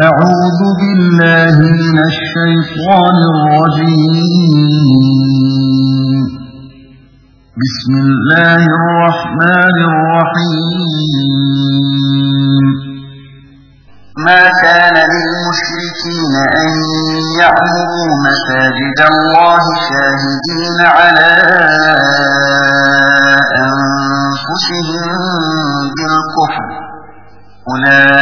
أعوذ بالله من الشيطان الرجيم. بسم الله الرحمن الرحيم. ما كان للمشركين أن يعمروا مساجد الله شاهدين على أنفسهم بالكفر. أولئك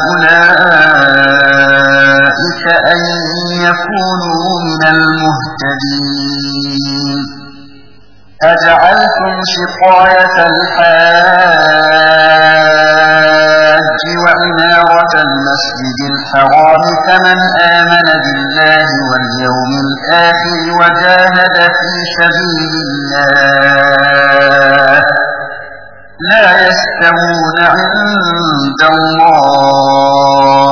أولئك أن يكونوا من المهتدين. أجعلتم سقاية الحاج وعمارة المسجد الحرام كمن آمن بالله واليوم الآخر وجاهد في سبيل الله لا يستوون عند الله.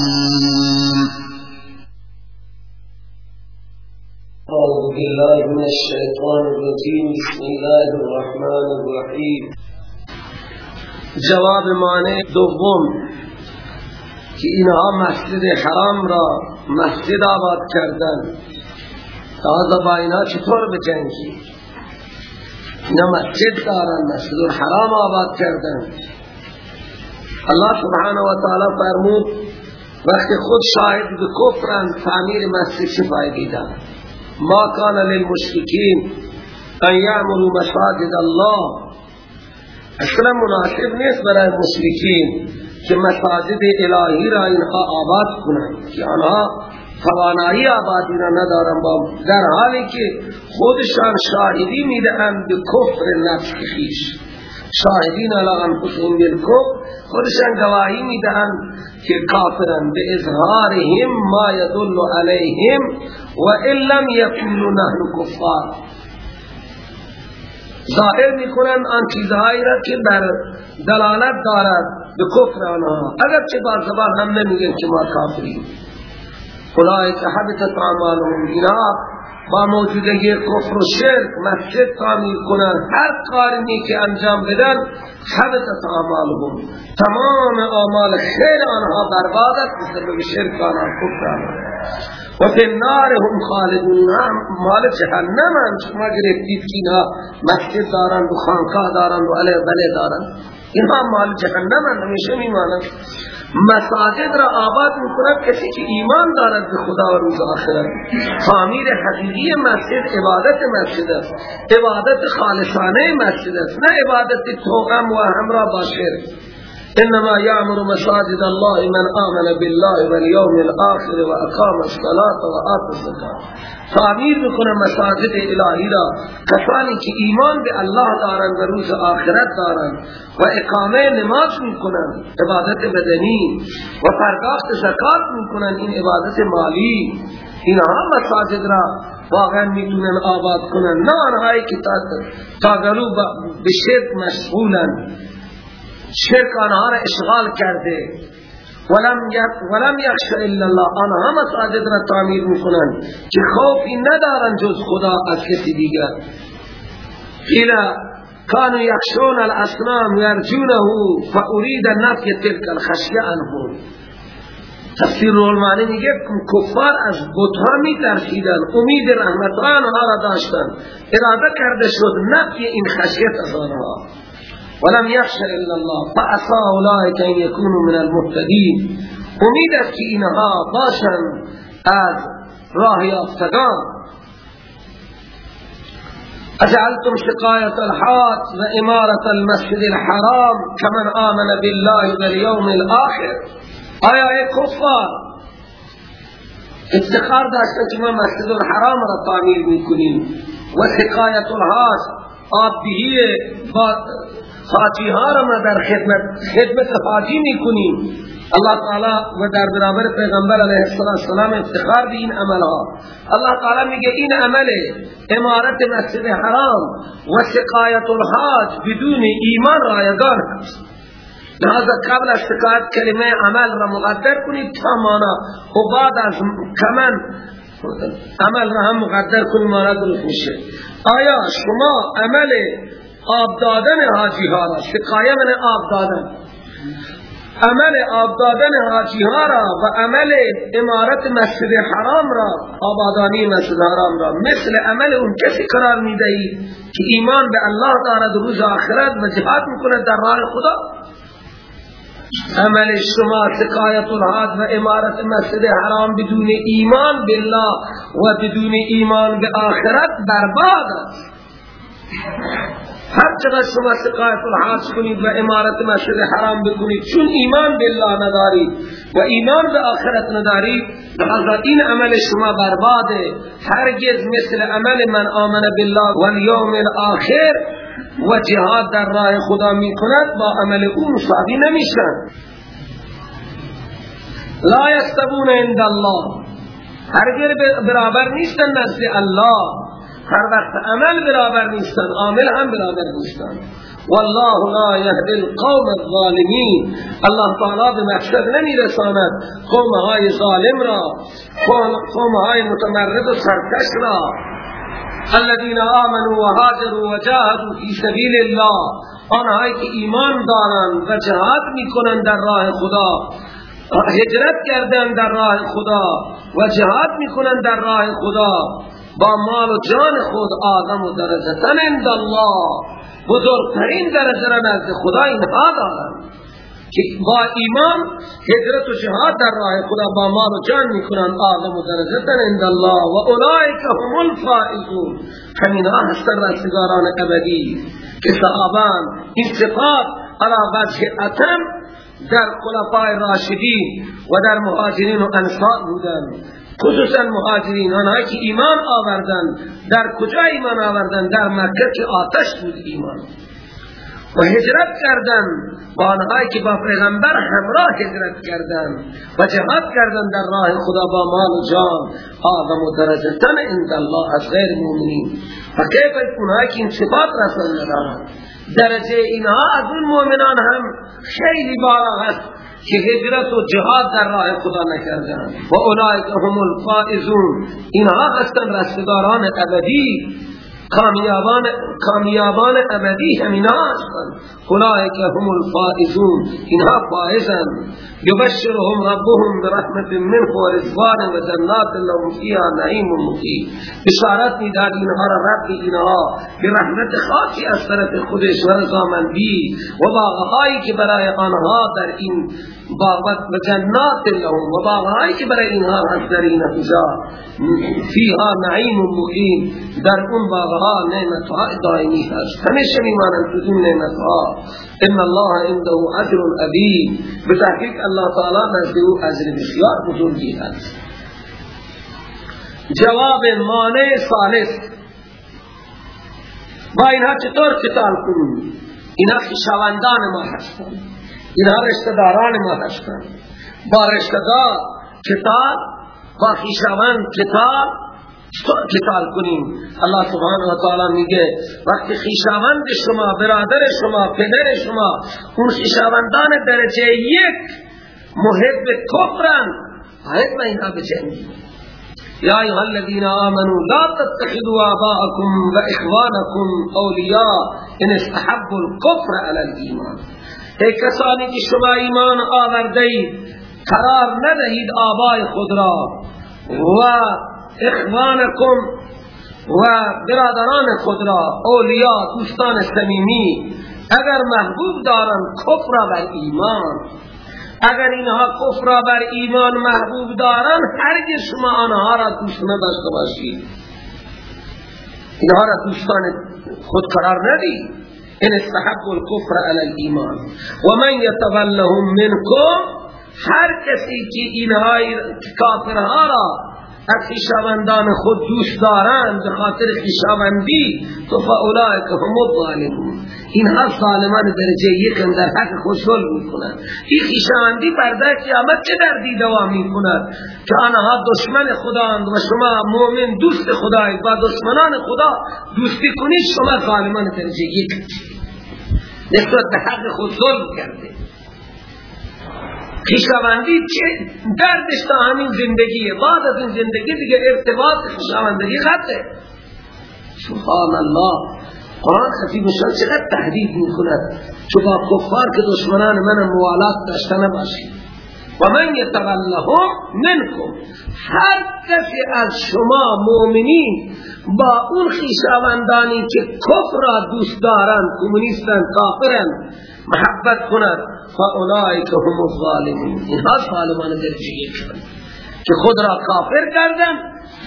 الشيطان الرجيم. بسم الله الرحمن الرحيم. جواب معنی دوم که اینها مسجد حرام را مسجد آباد کردن. تازه با اینا چطور بجنگی؟ اینا مسجد دارن مسجد الحرام آباد کردن. الله سبحانه و تعالی فرمود وقتی خود شاهد به کفرن تعمیر مسجد چه فایده دارد ما كان للمشركين ان يعملوا مساجد الله. اصلا مناسب نیست برای مشرکین که مساجد الهی را اینها آباد کنند که آنها توانایی آبادی را ندارن با در حالی که خودشان شاهدی می‌دهند به کفر نفس خیش. شاهدین علی انفسهم بالکفر خودشان گواهی می‌دهند که کافرن به اظهارهم ما يدل علیهم و لم یکونوا نحن کفار. ظاهر می‌کنند آن چیزهایی را که در دلالت دارد به کفر آنها. اگر چه با زبان هم نمیگن که ما کافریم. اولئک حبطت اعمالهم اینا. با موجودگی کفر و شرک مسجد تعمیر کنند هر کاری که انجام بدن حبطت اعمالهم تمام اعمال خیر آنها برباد است بسبب شرک آنها کفر آنها. و فی النار هم خالدون مال جهنم هم شما گرفتید که اینا مسجد دارند و خانقاه دارند و علیه بله دارند اینها مال جهنم هم همیشه میمانند. مساجد را آباد می‌کند کسی که ایمان دارد به خدا و روز آخرت. تعمیر حقیقی مسجد عبادت مسجد است. عبادت خالصانه مسجد است نه عبادت توأم و همراه با شرک. انما يعمر مساجد الله من آمن بالله واليوم الآخر واقام الصلاه وآتى الزكاه تعمیر بکنه مساجد الهی را کسانی که ایمان به الله دارند و روز آخرت دارند و اقامه نماز میکنند عبادت بدنی و پرداخت زکات میکنند این عبادت مالی اینها مساجد را واقعا میتونن آباد کنن نه آنهایی که تا گلو به شرک مشغولن شرک آنها را اشغال کرده. ولم یخش الا الله. آنها مساجد را تعمیر می‌کنن که خوفی ندارن جز خدا از کسی دیگر. قیل كانوا يخشون الاسنام يرجونه فاريد نفي تلك الخشيه عنهم. تفسیر رولمانی میگه کفار از بتها می ترسیدن امید رحمت آنها را داشتن. اراده کرده شد نفی این خشیت از آنها. ولم یخش إلا الله. فعصا اولئک أن یکونوا من المهتدین امید است که اینها باشند از راه یافتگان أجعلتم شقایت الحاج و امارت المسجد الحرام كمن آمن بالله واليوم الآخر. آیا ای کفار افتخار داشتن که ما مسجد الحرام را تعمیر میکنیم. و الحاج آب بهی حاجی ها را ما در خدمت خدمت حاجی می‌کنیم. الله تعالی و در برابر پیغمبر علیه السلام افتخار به این عمل ها الله تعالی میگه این عمل امارت مسجد حرام و سقایت الحاج بدون ایمان رایگان هست لہذا قبل از شکایت کلمه عمل را مقدر کنید تا مانا. و بعد از کمن عمل را هم مقدر کنید مانا درست میشه. آیا شما عمل آب دادن حاجی ها را شکایه من آب دادن. عمل آب دادن حاجی ها را و عمل امارت مسجد حرام را آبادانی مسجد حرام را. مثل عمل اون کسی قرار می‌دهی که ایمان به الله دارد روز آخرت و جهاد می‌کند در راه خدا. عمل شما سقایت الحاد و امارت مسجد حرام بدون ایمان بالله و بدون ایمان به آخرت برباد است. هر چقدر شما سقایت الحاج کنید و امارت مسجد حرام بکنید چون ایمان بالله ندارید و ایمان به آخرت ندارید لحظا این عمل شما برباده. هرگز مثل عمل من آمن بالله و اليوم الاخر و جهاد در راه خدا می کند با عمل او مساوی نمیشن. لا یستبون عند الله. هرگز برابر نیستن نزد الله. هر وقت عمل برابر نیستن عامل هم برابر نیستن. والله لا يهدي القوم الظالمين الله تعالی به مقصد نمی رساند قوم های ظالم را قوم های متمرد و سرکش را. الذين آمنوا وهاجروا وجاهدوا في سبيل الله. آنهایی که ایمان دارند و جهاد می‌کنند در راه خدا. هجرت کردن در راه خدا و جهاد می‌کنند در راه خدا. با مال و جان خود آدم و درجتن عند الله. بزرگترین درجه را نزد خدا اینها دارند. که با ایمان هجرت و جهاد در راه خدا با مال و جان می‌کنند آدم و درجتن عند الله. و اولئک هم الفائزون. همین ها هستن رستگاران ابدی که صحابان این صفات علا وجه اتم در خلفای راشدین و در مهاجرین و انصار بودند. خصوصا مهاجرین آنهایی که ایمان آوردن. در کجا ایمان آوردن؟ در مکه که آتش بود ایمان. و هجرت کردن. با آنهایی که با پیغمبر همراه هجرت کردن و جهاد کردن در راه خدا با مال و جان. آدم و درجتن عند الله از غیر مؤمنین. و کیف اونهایی که این صفات رسول ندارن درجه اینها از اون مؤمنان هم خیلی بالا هست که هجرت و جهاد در راه خدا نکردن. و اولئک هم الفائزون. اینها هستن رستگاران ابدی. کامیابان کامیابان ابدی همینا هستند اولئک هم الفائزون. اینها فائزن. یبشرهم ربهم برحمت منه و رضوان و جنات لهم فیها نعیم مقیم. بشارت می‌داد اینها را رب اینها. به رحمت خاصی از طرف خودش و رضامندی و باغهایی که برای آنها در این باغت و جنات لهم و باغهایی که برای اینها هست در این فیها نعیم مقیم. در اون باغها نعمتها دائمی هست. همیشه میمانند تو این نعمتها. ان الله عنده اجر عظیم بتحقیق الله تعالی نزد او اجر بسیار بزرگی هست. جواب مانع ثالث با اینها چطور قتال کنیم؟ اینها خیشاوندان ما هستند اینها رشتداران ما هستند با رشتدار کتاب با خیشاوند کتاب قتال کنیم. الله سبحانه و تعالی میگه وقتی خیشاوند شما برادر شما پدر شما اون خیشاوندان درجه یک محب کفرن آیت ما اینها بچنید یا ایها الذین آمنوا لا تتخذوا آباءكم واخوانكم اولیاء ان استحبوا الكفر على الايمان ای کسانی که شما ایمان آورده قرار ندهید آبای خود را. و اخوانکم و برادران خود را اولیاء دوستان صمیمی اگر محبوب دارن کفر بر ایمان. اگر اینها کفر بر ایمان محبوب دارن هرگز شما آنها را دوست نداشته باشید. اینها را دوستان خود قرار ندید إن استحب الكفر على الإيمان. ومن يتولهم منكم هر کسی که اینها کافرها را از خیشاوندان خود دوست دارند به خاطر خیشاوندی تو فاولائک هم الظالمون. اینها ظالمان درجه یکم در حق خود ظلم می‌کنند. این خیشاوندی پرده قیامت چه دردی دوام می‌کند؟ که آنها دشمن خداند و شما مؤمن دوست خدایید و دشمنان خدا دوستی کنید شما ظالمان درجه یک. نسبت به حق خود کرده. خیشاوندی چه دردش تا همین زندگیه؟ بعد از این زندگی دیگه ارتباط خیشاوندی خطه سبحان الله. قرآن خفیب شد چقدر تهدید می کند چو با کفار که دشمنان من موالات داشته نباشید و من یتولهم منکم. هر کسی از شما مؤمنین با اون خیشاوندانی که کفر را دوست دارند کمونیستن کافرن محبت کند. فاولائک هم الظالمون. اینها ظالمان درجه یک که خود را کافر کردن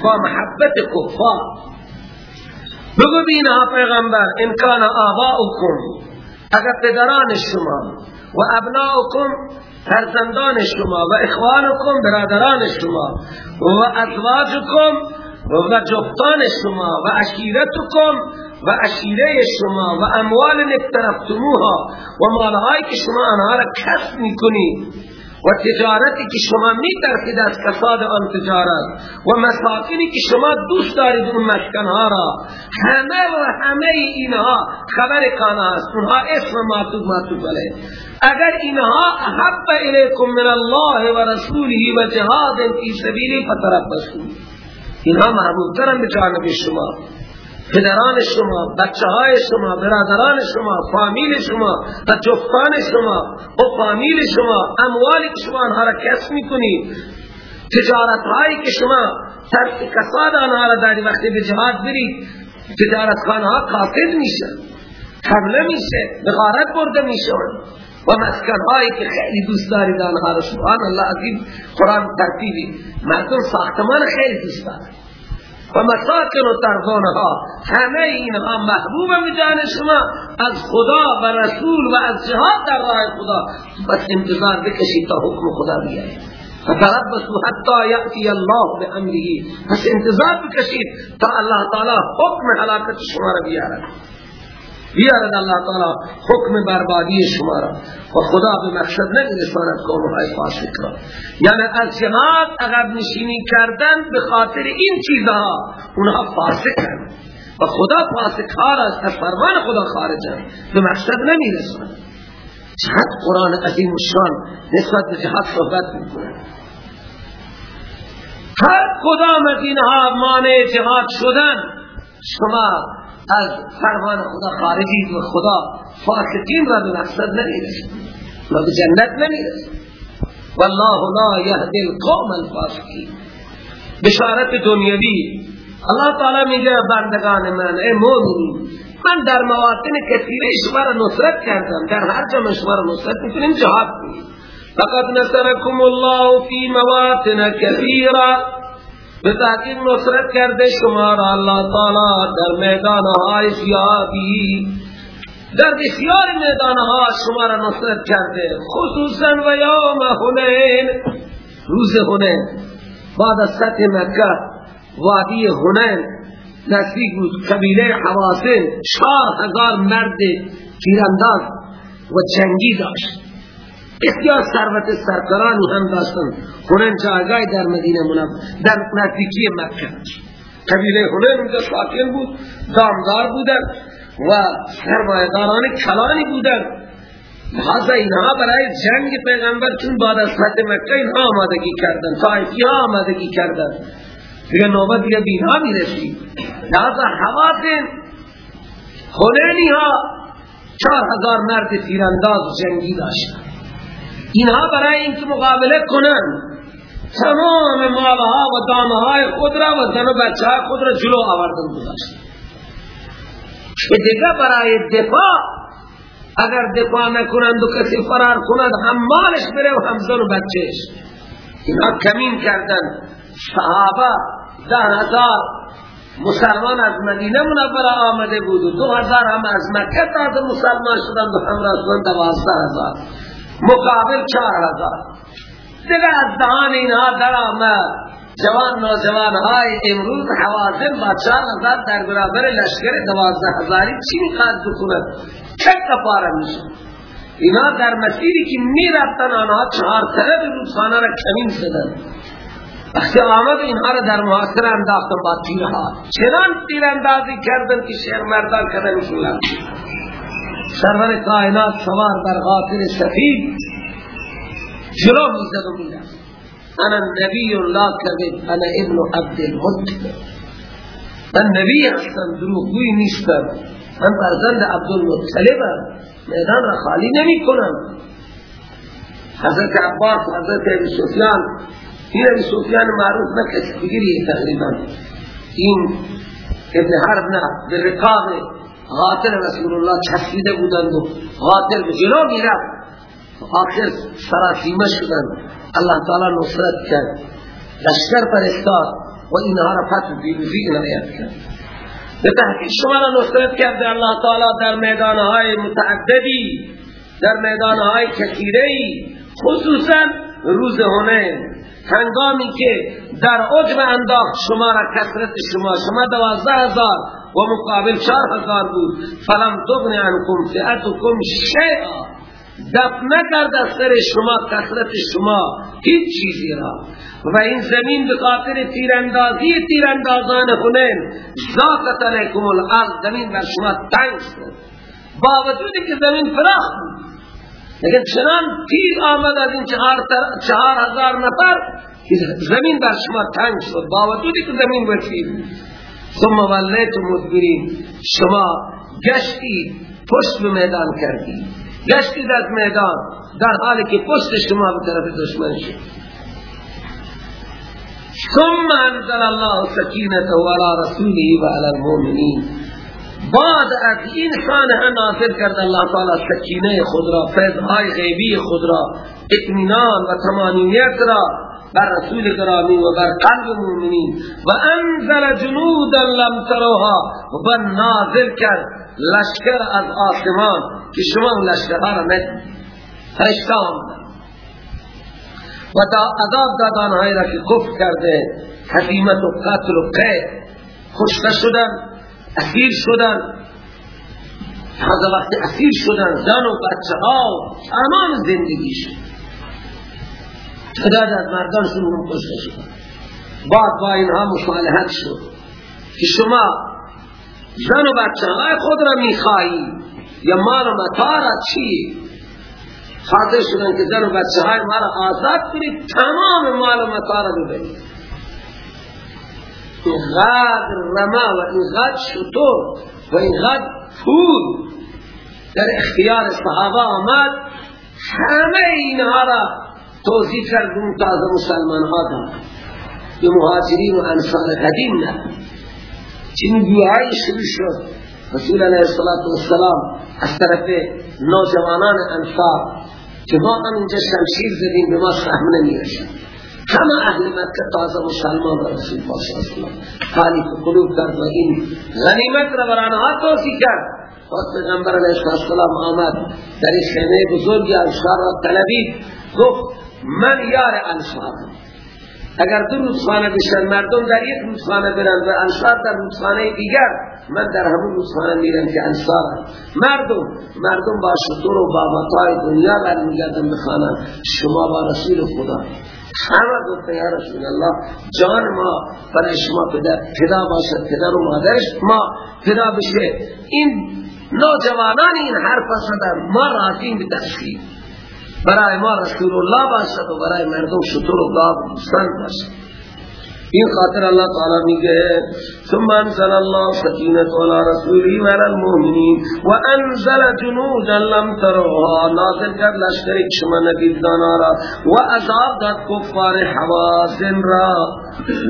با محبت کفار. بگو بینا پیغمبر انکان آباؤکم اگر پدران شما و ابناؤکم فرزندان شما و اخوانکم برادران شما و ازواجکم و جفتان شما و عشیرتکم و عشیره شما و اموال اقترفتموها و مالهایی که شما آنها را کسب می‌کنید و تجارتی که شما میترسید از کساد آن تجارت و مساکنی که شما دوست دارید اون مسکنها را همه و همه اینها خبر کانا است. اونها اسم ماتوب ماتوب بله. اگر اینها احب الیکم من الله و رسوله و جهاد فی سبیلی فتربصوا اینها محبوب ترن به شما. پدران شما بچه های شما برادران شما فامیل شما و شما. و فامیل شما اموالی که شما آنها را کسب می‌کنید تجارت هایی که شما ترس کساد آنها را داری وقتی به جهاد برید تجارت خانه ها قافل میشه حمله میشه بغارت برده میشه و مسکن هایی که خیلی دوست دارید آنها را. سبحان الله عظیم قرآن ترتیبی. مردم ساختمان خیلی دوست دارد و مساکن و ترزانها همه اینها محبوب جان شما از خدا و رسول و از جهاد در راه خدا. بس انتظار بکشید تا حکم خدا بیاید. فتربصوا حتی یأتی الله بامره بس انتظار بکشید تا الله تعالی حکم حلاکت شما را بیارد. بیارد الله تعالی حکم بربادی شما را و خدا به مقصد نمیرساند قومهای فاسق را. یعنی از جهاد عقب نشینی کردن به خاطر این چیزها اونها فاسقن و خدا فاسق ها را از فرمان خدا خارجن به مقصد نمیرساند. چقدر قرآن عظیم و شان نسبت به جهاد صحبت می‌کنه. هر کدام از اینها مانع جهاد شدن شما از فرمان خدا خارجید و خدا فاسقین را به مقصد نمی‌رسد و به جنت نمی‌رسد والله لا یهدی القوم الفاسقین. بشارت دنیوی الله تعالی میگه بندگان من ای مومنین من در مواطن کثیره شما را نصرت کردم. در هر جمع شما را نصرت می‌کنیم جهاد کنید فقد نصرکم الله فی مواطن کثیره. به تحقیق نصرت کرده شما را اللہ تعالی در میدان های زیادی در بسیار میدان ها شما را نصرت کرده خصوصا و یوم هنین روز هنین بعد از سطح مکه وادی هنین نزدیک بود قبیله حواسین چار هزار مرد تیرانداز و جنگی داشت۔ بسیار ثروت سرکرانی هم داشتن هنن جایگاهی در مدینه منم در نزدیکی مکه. قبیله هنن اونجا ساکن بود دامدار بودن و سرمایداران کلانی بودن لحظه اینها برای جنگ پیغمبر چون بعد از فتح مکه اینها آمادگی کردن طائفی ها آمادگی کردن دیگه نوبت دیگه بینها می‌رسی لحظه حواسن خلینی ها چار هزار مرد تیرانداز جنگی داشتن اینها برای اینکه مقابله کنن تمام مالها و دامهای خود را و زن و بچه خود را جلو آوردن گذاشت که دیگه برای دفاع اگر دفاع نکنند و کسی فرار کند هم مالش بره و هم زن و بچهش. اینا کمین کردن صحابه ده هزار مسلمان از مدینه منوره آمده بود و دو هزار هم از مکه تازه مسلمان شدند و هم رسولان دوازده هزار. مقابل چار هزار دیگه از دهان اینها در آمد. جوان نوجوان های امروز حوازن با چار هزار در برابر لشکر دوازده هزاری چی می‌خواد بکند چک کپاره میشه؟ اینا در مسیری که می‌رفتن آنها چهار طرف روزخانه را کمین زدن وقتی آمد اینها را در محاصره انداختن با تیرها. چنان تیر اندازی کردن که شهر مردان کردن شولن سرور کائنات سوار بر غافر سفید جلو می‌زد و می‌رفت انا نبی لا کذب انا ابن عبد المطلب. من نبی هستم دروغگوی نیستم. من فرزند عبدالمطلبم میدان را خالی نمی کنم. حضرت عباس حضرت ابی سفیان. این ابی سفیان معروف کسی دیگریه تقریبا. این ابن حرب نه به رکاب غاطر رسول الله چسبیده بودند و غاطر به جلو می‌رفت. آخر سراسیمه شدند. الله تعالی نصرت کرد. لشکر فرستاد و اینها را فتح دیروزی عنایت کرد. به تحقیق شما را نصرت کرده الله تعالی در میدانهای متعددی در میدانهای کثیری خصوصا روز هنین هنگامی که در عجب انداخت شما را کسرت شما شما دوازده هزار و مقابل چار هزار بود. فلم تغن عنکم فئتکم شیئا. دفت نکرد از سر شما کسرت شما. هیچ چیزی را. و این زمین به خاطر تیراندازی تیراندازان هنین ذاقت علیکم الارض. زمین بر شما تنگ شد. با وجودی که زمین فراخ بود. لیکن چنان تیر آمد از این چهار, چهار هزار نفر زمین بر شما تنگ شد. با وجودی که زمین وسیع بود ثم ولیت مدبرین شما گشتی پشت به میدان کردی. گشتید از میدان در حالی که پشت شما به طرف دشمن شد. ثم انزل الله سکینته علی رسوله و علی المؤمنین. بعد از این خانه نازل کرد الله تعالی سکینه خود را فیضهای غیبی خود را اطمینان و تمانیت را. بر رسول گرامی و بر قلب مؤمنین و انزل جنودا لم تروها. و نازل کرد لشکر از آسمان که شما لشکرها را ندید. فرشته و دا عذاب دادانهایی را که کفر کرده حکیمت و قتل و قید. خوشته شدن اسیر شدن. هذا وقت اسیر شدن زن و بچه ها تمام زندگیش تعداد از مردانشون هم کشته شدن بعد با اینها مصالحت شد. که شما زن و بچه های خود را می‌خواهی یا مال و مطار چی؟ خاطر شدن که زن و بچه های ما را آزاد کنید تمام مال و مطار را ببرید اینقدر رما و اینقدر شطور و اینقدر پول در اختیار صحابه آمد همه اینها را توضیح کردون تازه مسلمان ها دارد به مهاجرین و انصار قدیم نه. چین بیوهایی شروع شد. رسول علیه السلام از طرف نوجوانان انصار که ما هم اینجا شمشیر زدیم به ما سهم نمیرشد همه اهل مکه تازه مسلمان و رسول پاک اسلام خالی قلوب کرد و این غنیمت را برانها توصیح کرد. وقت پیغمبر علیه السلام آمد. در این خیمه بزرگی انصار را طلبید. گفت من یار انصار. اگر دو روزخانه بشن مردم در یک روزخانه برن و انصار در روزخانه دیگر من در همون روزخانه میرم که انصار. مردم مردم با شطور و با مطاع دنیا برمیگردن بخانن شما با رسول خدا. همه گفته یا رسول الله جان ما برای شما پدر پدا باشد پدر و مادرش ما پدا بشه. این نوجوانان این حرف زدن. ما راضیم به تشکیل برای ما رسول الله باشد و برای مردم شطور و گاب دوستان باشد. این خاطر اللہ تعالی میگه ثم انزل الله سکینت على رسوله و المؤمنین و انزل جنودا لم تروها. نازل کرد لشکر شما ندید دانارا و عذاب داد کفار حوازن را.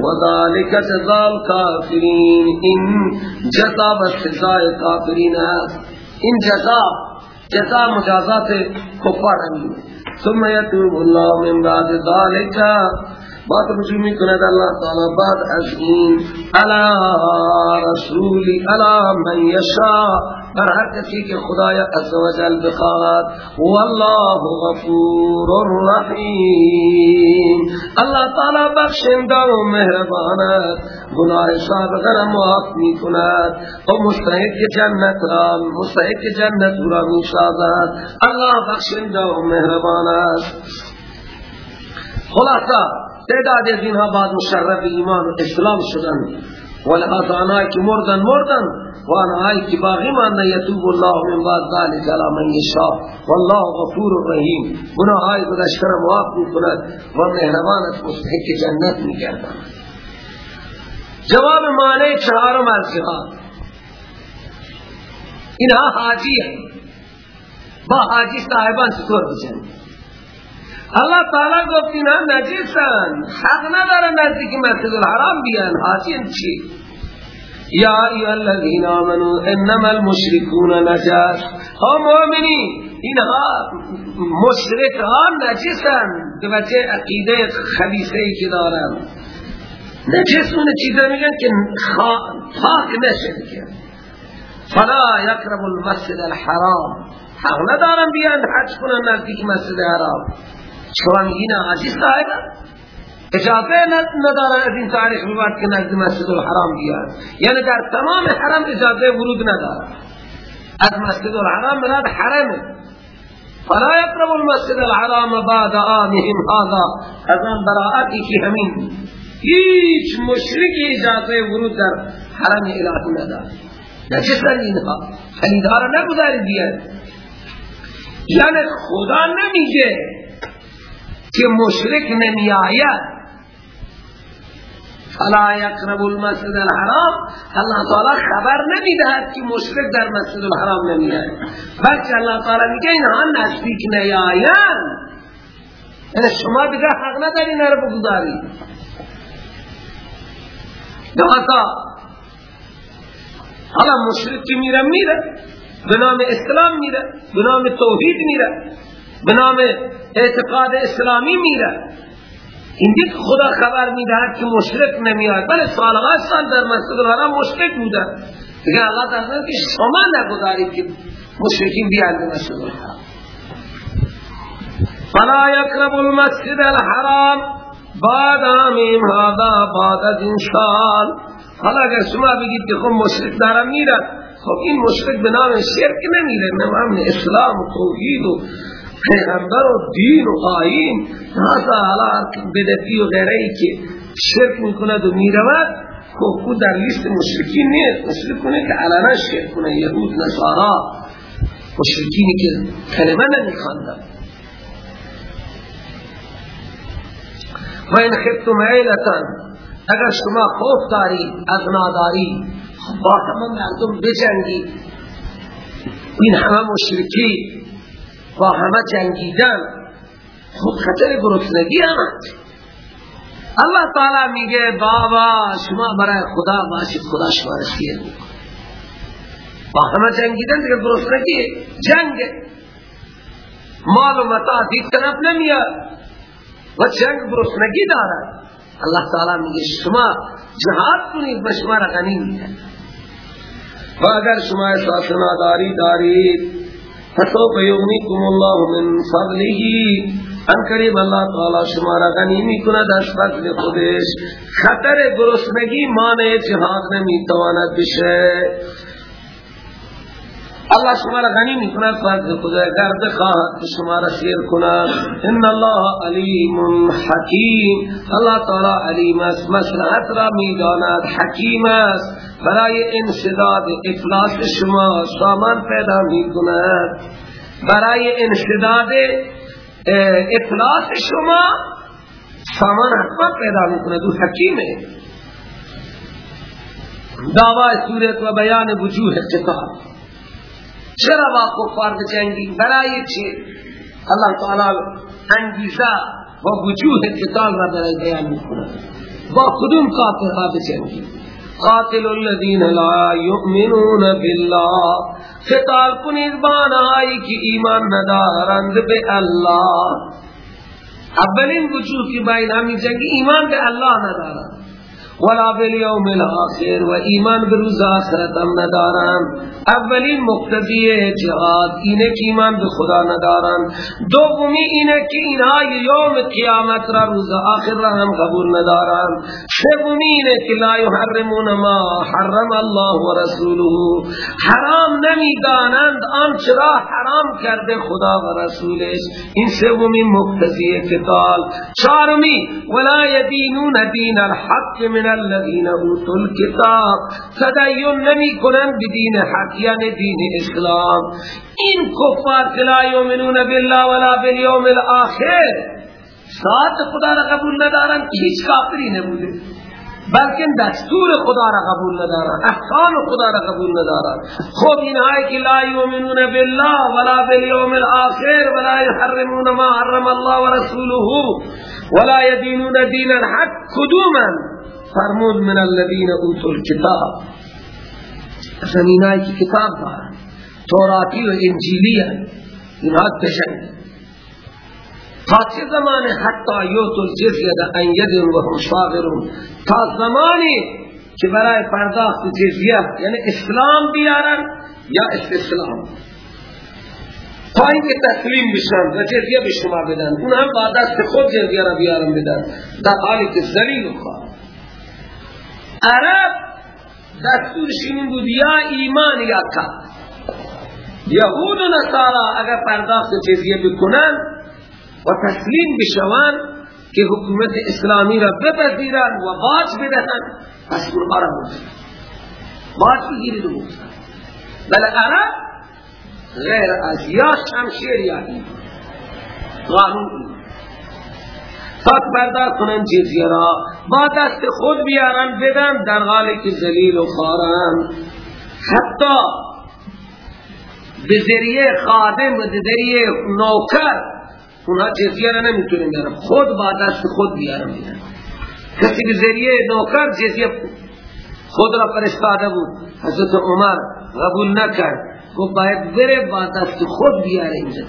و ذالک جزال کافرین این جزا و سزای کافرین است این جزا جزا مجازات کفار همین ثم يتوب الله من بعد ذلك بات رجوع می کند اللہ تعالی بعد از این علا رسولی علا من یشا بر هر کسی که خدای عزوجل بخواهد. والله غفور رحیم اللہ تعالی بخشنده و مهربان گناه سابقه را معاف می کند و مستحق جنت را مستحق جنت را می سازد اللہ بخشنده و مهربان است. خلاصه تعداد از اینها بعد مشرف ایمان و اسلام شدن. و لحاظ آنهایی که مردن مردن و آنهایی که باقی مانده یتوب الله من بعد ذلك على من یشاء والله غفور رحیم گناههای گذشته را معاف می‌کند و مهربان است مستحق جنت میگردن جواب معنی چهارم از جهاد اینها حاجی با حاجی صاحبان چطور بچند اللہ تعالی گفت اینا نجسن حق ندارن نزدیک مسجد الحرام بیان. حاصل چی؟ یا ایها الذین آمنوا انما المشركون نجس. ها مؤمنین اینها مشرکان نجسن. به وجه عقیده خبیثه ای که دارن. نجس اون چیزا میگن که پاک نشه فلا یقرب المسجد الحرام. حق ندارن بیان حج کنن نزدیک مسجد الحرام. میگین عزیز صاحب اجازه نداره از این تاریخ بباد که نزد مسجد الحرام بیاد. یعنی در تمام حرم اجازه ورود نداره از مسجد الحرام مراد حرم. فلا يقرب المسجد الحرام بعد آنهم هذا. از آن براعتی که همین هیچ مشرک اجازه ورود در حرم الهی نداره نجس اینها؟ خریدار نگذارید بیاد. یعنی خدا نمیگه. که مشرک نمی آید فلا یقرب المسجد الحرام. اللہ تعالی خبر نمی دهد که مشرک در مسجد الحرام نمی آید بلکه اللہ تعالی میگه اینها نمی آید یعنی شما دیگه حق نداری نره بگذاری. لحظا حالا مشرک که میره میره. به نام اسلام میره. به نام توحید میره. به نام اعتقاد اسلامی میره. این که خدا خبر می‌دهد که مشرک نمیاد. بله سالها سال در مسجد الحرام مشرک بودن. دیگه الله تعالی که شما نگذارید که مشرکین بیان به مسجد الحرام. فلا یقرب المسجد الحرام بعد آمیم هذا بعد از این سال حالا اگر شما بگید که خب مشرک دارم میرن. خب این مشرک به نام شرک نمیره. نام اسلام و توحید و پیغمبر و دین و آین ناسا حالا بدتی و غیره ای که شرک می‌کند و می‌رود خب در لیست مشرکین نیست. مشرک کنه که علانا شرک کنه یهود نصارا. مشرکینی که کلمه نمیخواندن و این خفتم عیلتا اگر شما خوف داری اغناداری با همه مردم بجنگی. این همه مشرکی با همه جنگیدن. خود خطر گرسنگی آمد الله تعالی میگه بابا شما برای خدا باشید خدا شما رسیر با همه جنگیدن دیگه گرسنگی جنگ مال و متا دید طرف نمیاد و جنگ گرسنگی دارد. الله تعالی میگه شما جهاد کنید و شما را غنی و اگر شما احساس ناداری دارید فسوف یغنیکم الله من فضله. ان قریب اللہ تعالی شما را غنیمی کند از فضل خودش خطر گرسنگی مانع جهاد نمی‌تواند بشه الله شما را غنیمی کند فضل خودش گرد خواهد که شما را سیر کند ان الله علیم حکیم. الله تعالی علیم است مصلحت را می‌داند حکیم است. برای انشداد افلاس شما سامان پیدا می کند برای انشداد افلاس شما سامان حتما پیدا می کند او حکیمه. دعوی صورت و بیان وجوه قتال چرا با کفار بجنگی برای چی؟ اللہ تعالی انگیزه و وجوه قتال را برای بیان می کند با کدوم کافر ها بجنگی قاتل الذين لا يؤمنون بالله. قتال کنید بانایی که ایمان ندارند به الله. اولین وجوه کی بین همی جنگی ایمان به الله ندارند. ولا بالیوم الاخر و ایمان به روز آخرت هم ندارن اولین مقتضی جهاد اینه که ایمان به خدا ندارن دومی اینه که اینها یوم قیامت را روز آخر را هم قبول ندارن سومی اینه که لا یحرمون ما حرم الله و رسوله. حرام نمی‌دانند آنچه را حرام کرده خدا و رسولش این سومی مقتضی قتال. چهارمی ولا یدینون دین الحق من من الذين اوتوا الكتاب. تدین نمی کنند بدین حق یعنی دین اسلام. این کفار لا یؤمنون بالله ولا بالیوم الاخر سات خدا را قبول ندارن هیچ کافری نبوده. بلکه دستور خدا را قبول ندارن احکام خدا را قبول ندارن. خب این های که لا یؤمنون بالله ولا بالیوم الاخر ولا يحرمون ما حرم الله ورسوله ولا يدينون دين الحق قدوما فرمود من الذين اوتوا الكتاب زمینایی کتاب دارن توراتی و انجیلی اینها تشن تا چه زمان حتی یوت الجزیه ان یدن و هم تا زمانی که برای پرداخت جزیه یعنی اسلام بیارن یا استسلام. تا اینکه تسلیم بشن و جزیه به شما بدن. اون هم بعد دست خود جزیه را بیارن بدن. در حالی که ذلیل و خواه عرب دستورشون این بود یا ایمان یا کف یهود و نصارا اگر پرداخت جزیه بکنن و تسلیم بشوان که حکومت اسلامی را بپذیرن و باج بدهن پس اونها را بودن باج بگیرید و بودن بل عرب غیر از یا شمشیر یا ایمان. قانون پس بردار کنن جزیه را. با دست خود بیارن بدن در حالی که زلیل و خارن حتی به ذریعه خادم و ذریعه نوکر اونها جزیه را نمی‌تونن بیارن. خود با دست خود بیارن بدن کسی به ذریعه نوکر جزیه خود را فرستاده بود. حضرت عمر قبول نکرد. گفت باید بره با دست خود بیاره اینجا.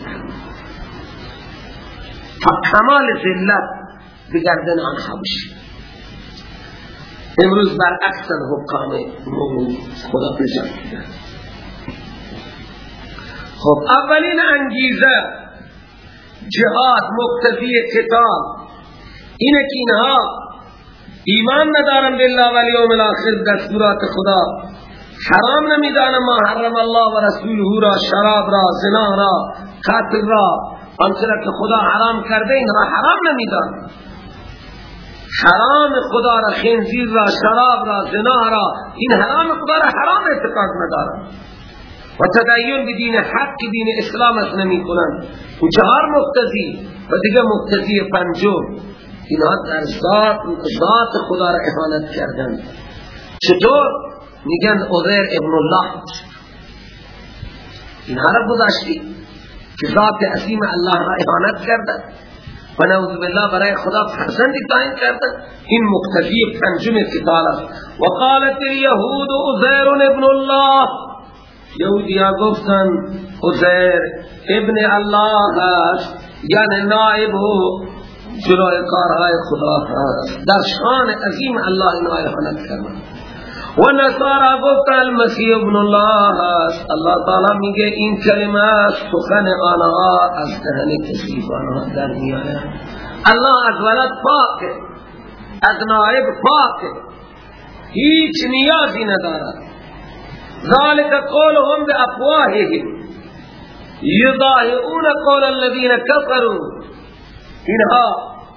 تا کمال ذلت. بگردن آنها بشه امروز برعکس حکام مومن خدا نجات خب اولین انگیزه جهاد مقتضی کتاب اینه که اینها ایمان ندارن بالله و الیوم الاخر دستورات خدا. حرام نمی‌دانم ما حرم الله و رسوله را شراب را زنا را قتل را. آنچه خدا حرام کرده اینها حرام نمی‌دانم حرام خدا را خنزیر را شراب را زنا را این حرام خدا را حرام اعتقاد ندارن و تدین به دین حق دین اسلام از نمی کنن. و چهار مقتضی و دیگه مقتضی پنجم. اینها در ذات, خدا را احانت کردن. چطور؟ میگن عزیر ابن الله. اینها را گذاشتی که ذات عظیم الله را احانت کردن. و نعوذ بالله برای خدا فرزندی تعیین کردن. این مقتضی پنجم کتاب است. و قالت الیهود عزیر ابن الله. یهودیا گفتن عزیر ابن الله است. یعنی نائب و جلوی کارهای خدا هست در شان عظیم الله این آیه حنک کردن. و نصارا گفت المسیح ابن الله. است اللہ تعالی میگه این کلمه سخن آنها از دهن کسی آنها در میآید الله از ولد پاک از نائب پاک هیچ نیازی ندارد ذالک قولهم بأفواههم. یضاهئون قول الذين كفروا. اینها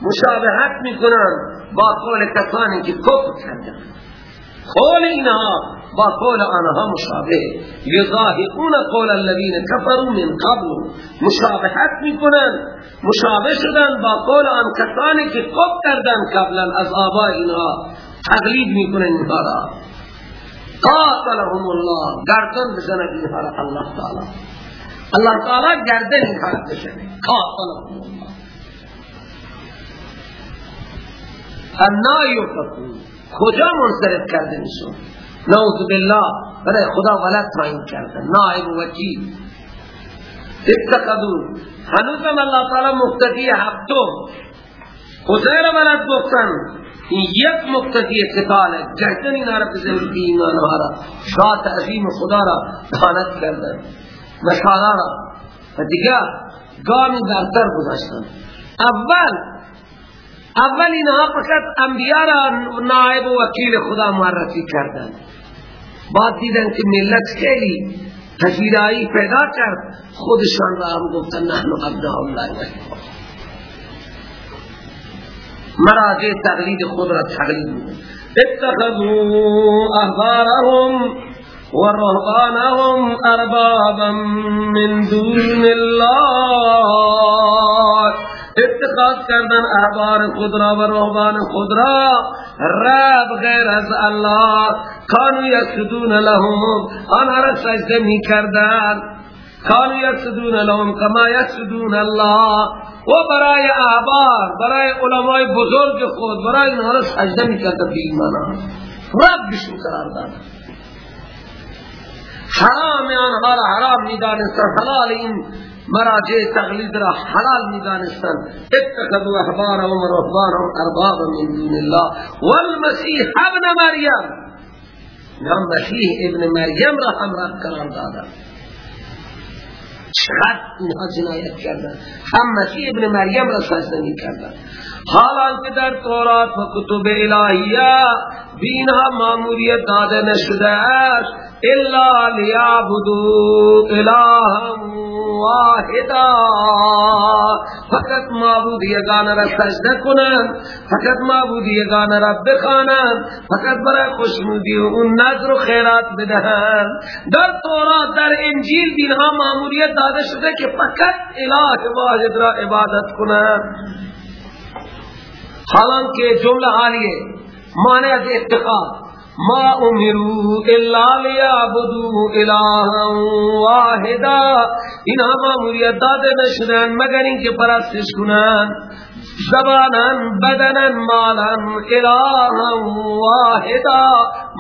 مشابهت میکنن با قول کسانی که کفر کردند قول اینها با قول آنها مشابه. یضاهئون قول الذین کفروا من قبل. مشابهت می‌کنن. مشابه شدن با قول آن کسانی که قب کردن قبلا از آبای اینها تقلید می‌کنن اینها را. قاتلهم الله. گردن بزند اینها را. الله تعالی. الله تعالی گردن اینها را بزند قاتلهم الله. انا یفتون کجا منصرف کرده میشون نعوذ بالله. برای خدا ولد تعیین کرده نائب وکیل. اتخذو. هنوزم الله تعالی مقتدی هفتم. خزیر ولد گفتن. این یک مقتدی قتال ہے جہتن این عرب زمین ایمان ہارا شاعت عظیم خدا را دانت کردن. نشارا را. و دیگر گامی برتر گذاشتن. اول اول اینها فقط انبیاء را نائب و وکیل خدا معرفی کردن بعد دیدن که ملت خیلی تجیرایی پیدا کرد. خودشان را هم گفتن نحن عبده الله مراجع تقلید خود را تقلید اتخذوا احبارهم ورهبانهم اربابا من دون الله. اتخاذ کردن احبار خود را و رهبان خود را رب غیر از الله کانو یسدون لهم آنها را سجده می کردن کانو یسدون لهم کما یسدون الله. و برای احبار برای علماء بزرگ خود برای اینها را سجده می کردن بی ایمانا رب بشو قرار حرام آنها را حرام می دانستن حلال این مراجع تقلید را حلال میدانستن اتخذوا احبارهم و رهبانهم اربابا من دون الله. والمسیح ابن مریم نام مسیح ابن مریم را هم رد قرار دادن چقدر اینها جنایت کردن. هم مسیح ابن مریم را سجده می کردن. حالان که در تورات و کتب الهیه بینها معمولیت داده نشده است. الا لیعبدو الها واحدا. فقط معبود یگانه را سجده کنند فقط معبود یگانه را بخوانند فقط برای خوشنودی و اون نظر و خیرات بدهند در تورات در انجیل اینها معمولیت داده شده که فقط اله واحد را عبادت کنند حالانکه جمله حالیه معنی از اتخاذ. ما امروا الا ليعبدوا الها واحدا. اینها ماموریت داده نشدن مگر اینکه پرستش کنن زبانا بدنا مالا الها واحدا.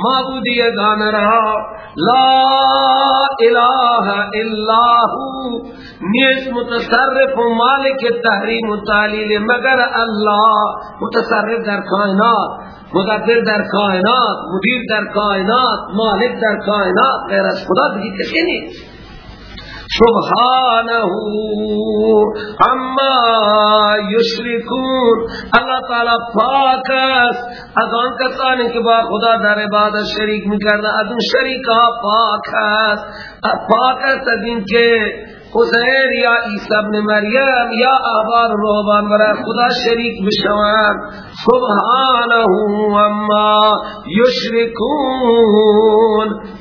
معبودی را لا اله الا هو. نیز متصرف و مالک تحریم و تعلیل مگر الله. متصرف در کائنات مدبر در کائنات مدیر در کائنات مالک در کائنات غیر از خدا دیگه کسی نیست. سبحانه اما یشرکون. اللہ تعالی پاک است. از آن کسانی که با خدا در عبادت شریک می‌کردن از اون شریکا پاک است. پاک است از این که حسین یا عیسی ابن مریم یا احبار روبان برای خدا شریک بشوان سبحانه اما یشرکون.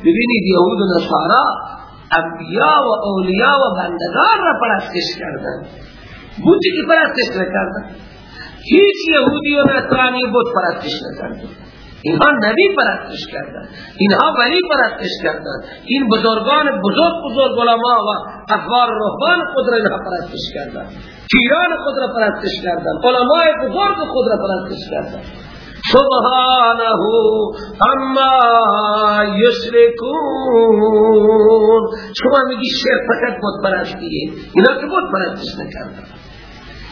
ببینید یهود و نصارا انبیاء و اولیاء و بندگان را پرستش کردن بودی که پرستش نکردن هیچ یهودی و نصرانی بود پرستش نکردن اینها نبی پرستش کردن اینها ولی پرستش کردن این بزرگان بزرگ بزرگ علماء و اخبار رهبان خود را اینها پرستش کردن پیران خود را پرستش کردن علماء بزرگ خود را پرستش کردن سبحانه اما یشرکون. شما میگی شرک فقط بود پرستیه اینا که بود پرستش نکردن.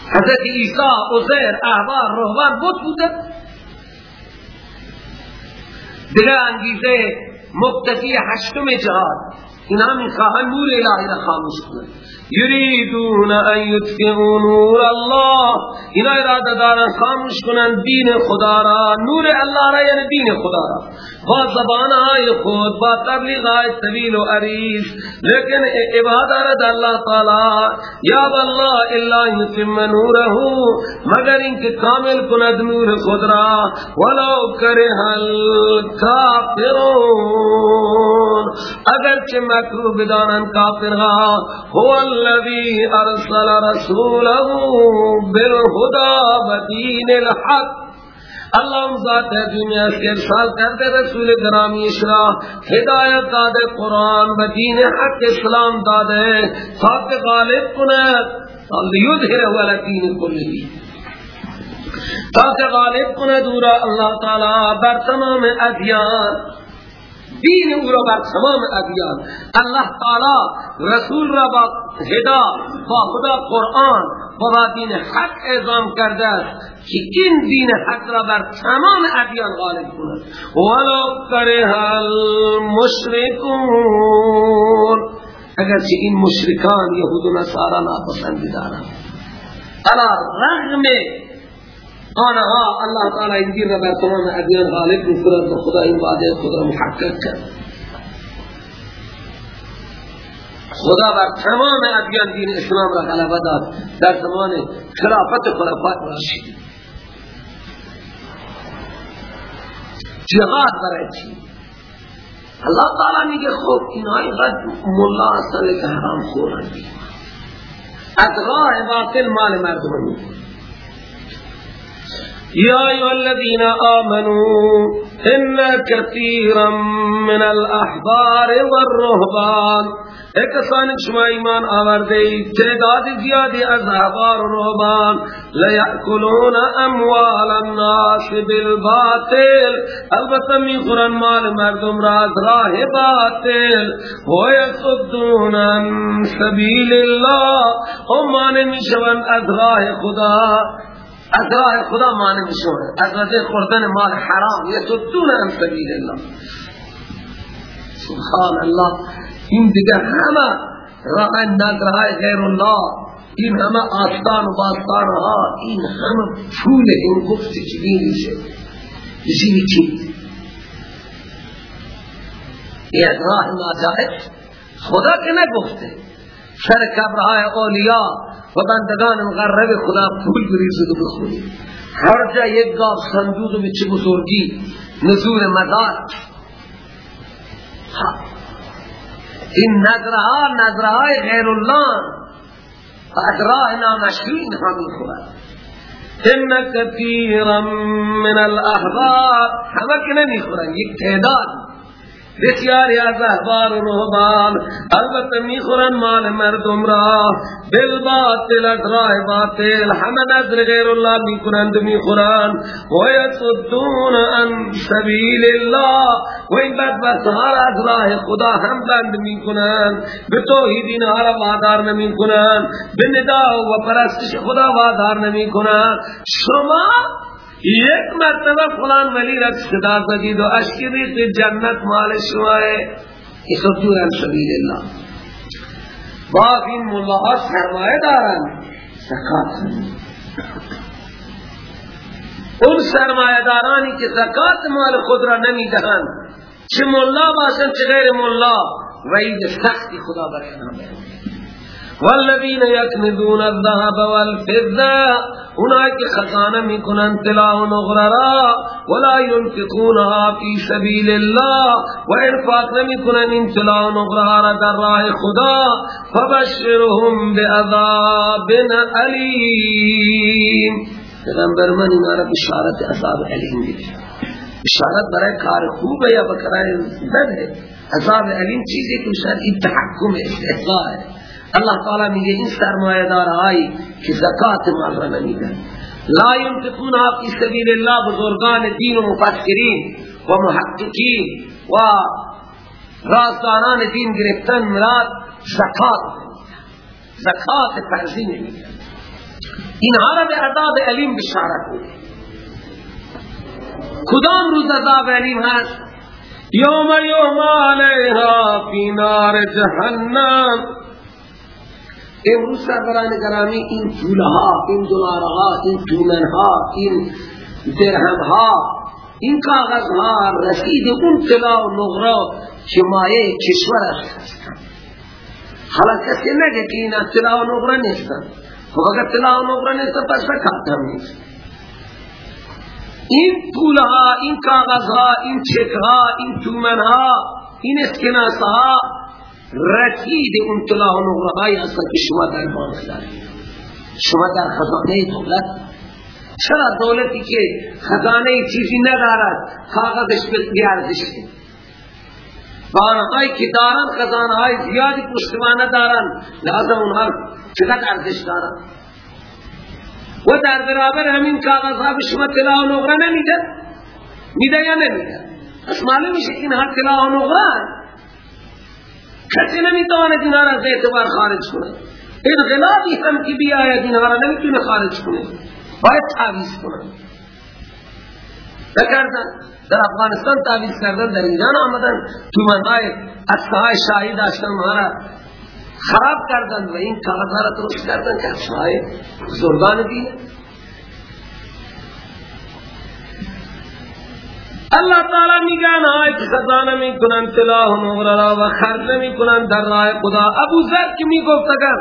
حضرت عیسی عزیر احبار رهبان بود بودن دیگر انگیزه مقتدی هشتم جهاد اینا می‌خواهن نور الهی را خاموش کنن. یریدون ان یطفئوا نور الله. اینا اراده دارن خاموش کنن دین خدا را. نور الله را یعنی دین خدا را. با زبان های خود، با تبلیغ های طویل و عریض. لیکن عبادت اللہ تعالی، یا الله الا یتم نوره، مگر انکه کامل کند نور خود را. ولو کرہ الکافرون. اگر چه مکروه بدانن کافرها هو الذي أرسل رسوله بالهدى ودين الحق. اللہ ذات ہے دنیا کے ارسال کرتے رسول گرامی اشرا ہدایت داد قرآن و دین حق إسلام داد. ہے ساتھ غالب کنے لیدھر والا دین کلی تاکہ غالب کنے دورا. اللہ تعالی بر تمام ادیان دین او را بر تمام ادیان. الله تعالی رسول را با هدا با خدا قرآن با دین حق اعظام کرده است که این دین حق را بر تمام ادیان غالب کند. ولو کره المشرکون. اگر چه این مشرکان یهود و نصارا ناپسندی دارند علا رغم آنها الله تعالی این دین را بر تمام ادیان غالب می‌کند و خدا این وعده خود را محقق کرد. خدا بر تمام ادیان دین اسلام را غلبه داد. در زمان خلافت خلفاء راشدین جهاد برای چی؟ الله تعالی میگه خب اینهای قد ملا اصلا که حرام خورن از راه باطل مال مردم می‌کنن. يا أيها الذين آمنوا إن كثيرا من الأحبار والرهبان. سانک شما ایمان آورده تعداد زیادی از احبار و رهبان. لیأکلون اموال الناس بالباطل. البته میخورن مال مردم را از راه باطل. و یصدون سبیل الله. و مانع میشوند از راه خدا. از راه خدا مانع می‌شوند از راه خوردن مال حرام. یصدون عن سبیل الله سبحان الله. این دیگر همه راه نگرهای غیر الله. این همه آستان و باستان ها این همه پول این گفت چی میشه. بشینی چی این راه ناجائز خدا که نگفته. سر کبرهای اولیاء و بندگان مغرب خدا پول بریزد و بخونی هر جا یک گاب صندوق به چه بزرگی نزول مدار. این نظرها نظرهای غیر الله و ادراه نامشروع اینها می‌خورد ان کثیرا من الاحبار همه که نمی‌خورن یک تعداد. بسیاری از احبار و رهبان البته می‌خورن مال مردم را. بالباطل از راه باطل. همه نظر غیر الله می‌کنند می‌خورن. و یصدون عن سبیل الله و این بدبخت از راه خدا هم بند می‌کنند به توحید اینها را وادار نمی‌کنند به ندا و پرستش خدا وادار نمی‌کنند شما یک مرتبه فلان ولی را صدا زدید و اشکری که جنت مال شما ہے اصدو ان سبیل اللہ باز این سرمایه دارن. زکات. اون سرمایه دارانی که زکات مال خود را نمی دهند چه ملا باشن چه غیر ملا. وعید سختی خدا برای نامه والذین یکنزون الذهب والفضة اونایی که خزانة میکنن طلا و نقره را ولا ينفقونها فی سبیل الله و انفاق نمیکنن این طلا و نقره را در راه خدا فبشرهم بعذاب علیم پیغمبر من اینا را بشارت عذاب علیم دیده. بشارت برای کار خوبه یا برای بده عذاب علیم چیزی که شاید تحکم استحضاء ہے اللہ تعالی میگه این سرمایه دارهایی که زکات مال را نمیدن لا ينفقون فی سبیل الله بزرگان دین و مفکرین و محققین و رازداران دین گرفتن مراد زکات زکات فرضی نمیدن اینها به عذاب علیم بشارت میده کدام روز عذاب علیم هست؟ یوم یوم علیها فی نار جهنم۔ امروز سروران گرامی این پولها این دلارها این تومنها این درهمها این کاغذها رسید اون طلا و نغرا که مایه کشور است. حالا کسی نگه که این طلا و نغرا نیستن. خب اگر طلا و نغرا نیستن پس زکات هم نیست. این پولها این کاغذها این چکها این تومنها این اسکناسها رسید اون طلا و نغرهایی هستن که شما در بانک دارید شما در خزانه دولت چرا دولتی که خزانه چیزی ندارد کاغذش بیارزش بانهایی که دارن خزانه های زیادی پشتوانه دارن لازم اونها چقدر ارزش دارن؟ و در برابر همین کاغذ ها به شما طلا و نقره نمیده میده یا نمیده معلوم میشه این ها طلا و نقره کسی نمی‌تواند اینها را از اعتبار خارج کنه. این غلابی هم که بیاید اینها را نمی‌تونه خارج کنه. باید تعویز کنن نکردن در افغانستان تعویز کردن در ایران آمدن. تو منهای اصحای شاهی داشتن مهارا خراب کردن و این کاغذها را درست کردن که اصحای بزرگان دینه اللہ تعالی میگن آئی که خزانه می‌کنن طلا و نغرا و خرج نمی‌کنن در راه خدا۔ ابو ذر که می‌گفت اگر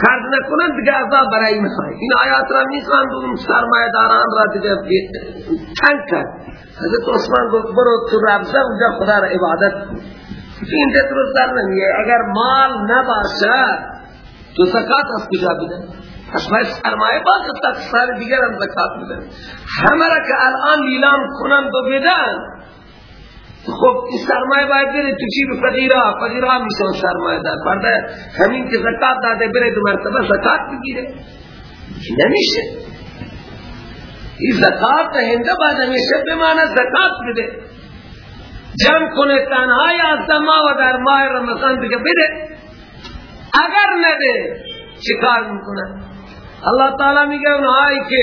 خرج نکنن دیگه عذاب برای می‌خوای این آیات را می‌خوان بگم سرمایه داران را دیگه تنگ کرد۔ حضرت عثمان گفت برو تو ربزه اونجا خدا را عبادت این ده درست در نمیه اگر مال نباشه تو زکات از کجا بده پس سرمایه تا سال دیگر هم زکات بده همه را که الان لیلام کنن و بدن. خب این سرمایه باید بره تو چی؟ به فقیرها فقیرها میشن سرمایه دار. برده همین که زکات داده بره دو مرتبه زکات بگیره نمیشه؟ این زکات هنده باید همیشه بماند زکات بده جمع کنه تنهای از دما و در ماه رمضان دیگه بده. اگر نده چیکار می‌کنه؟ اللہ تعالی میگه اونهایی که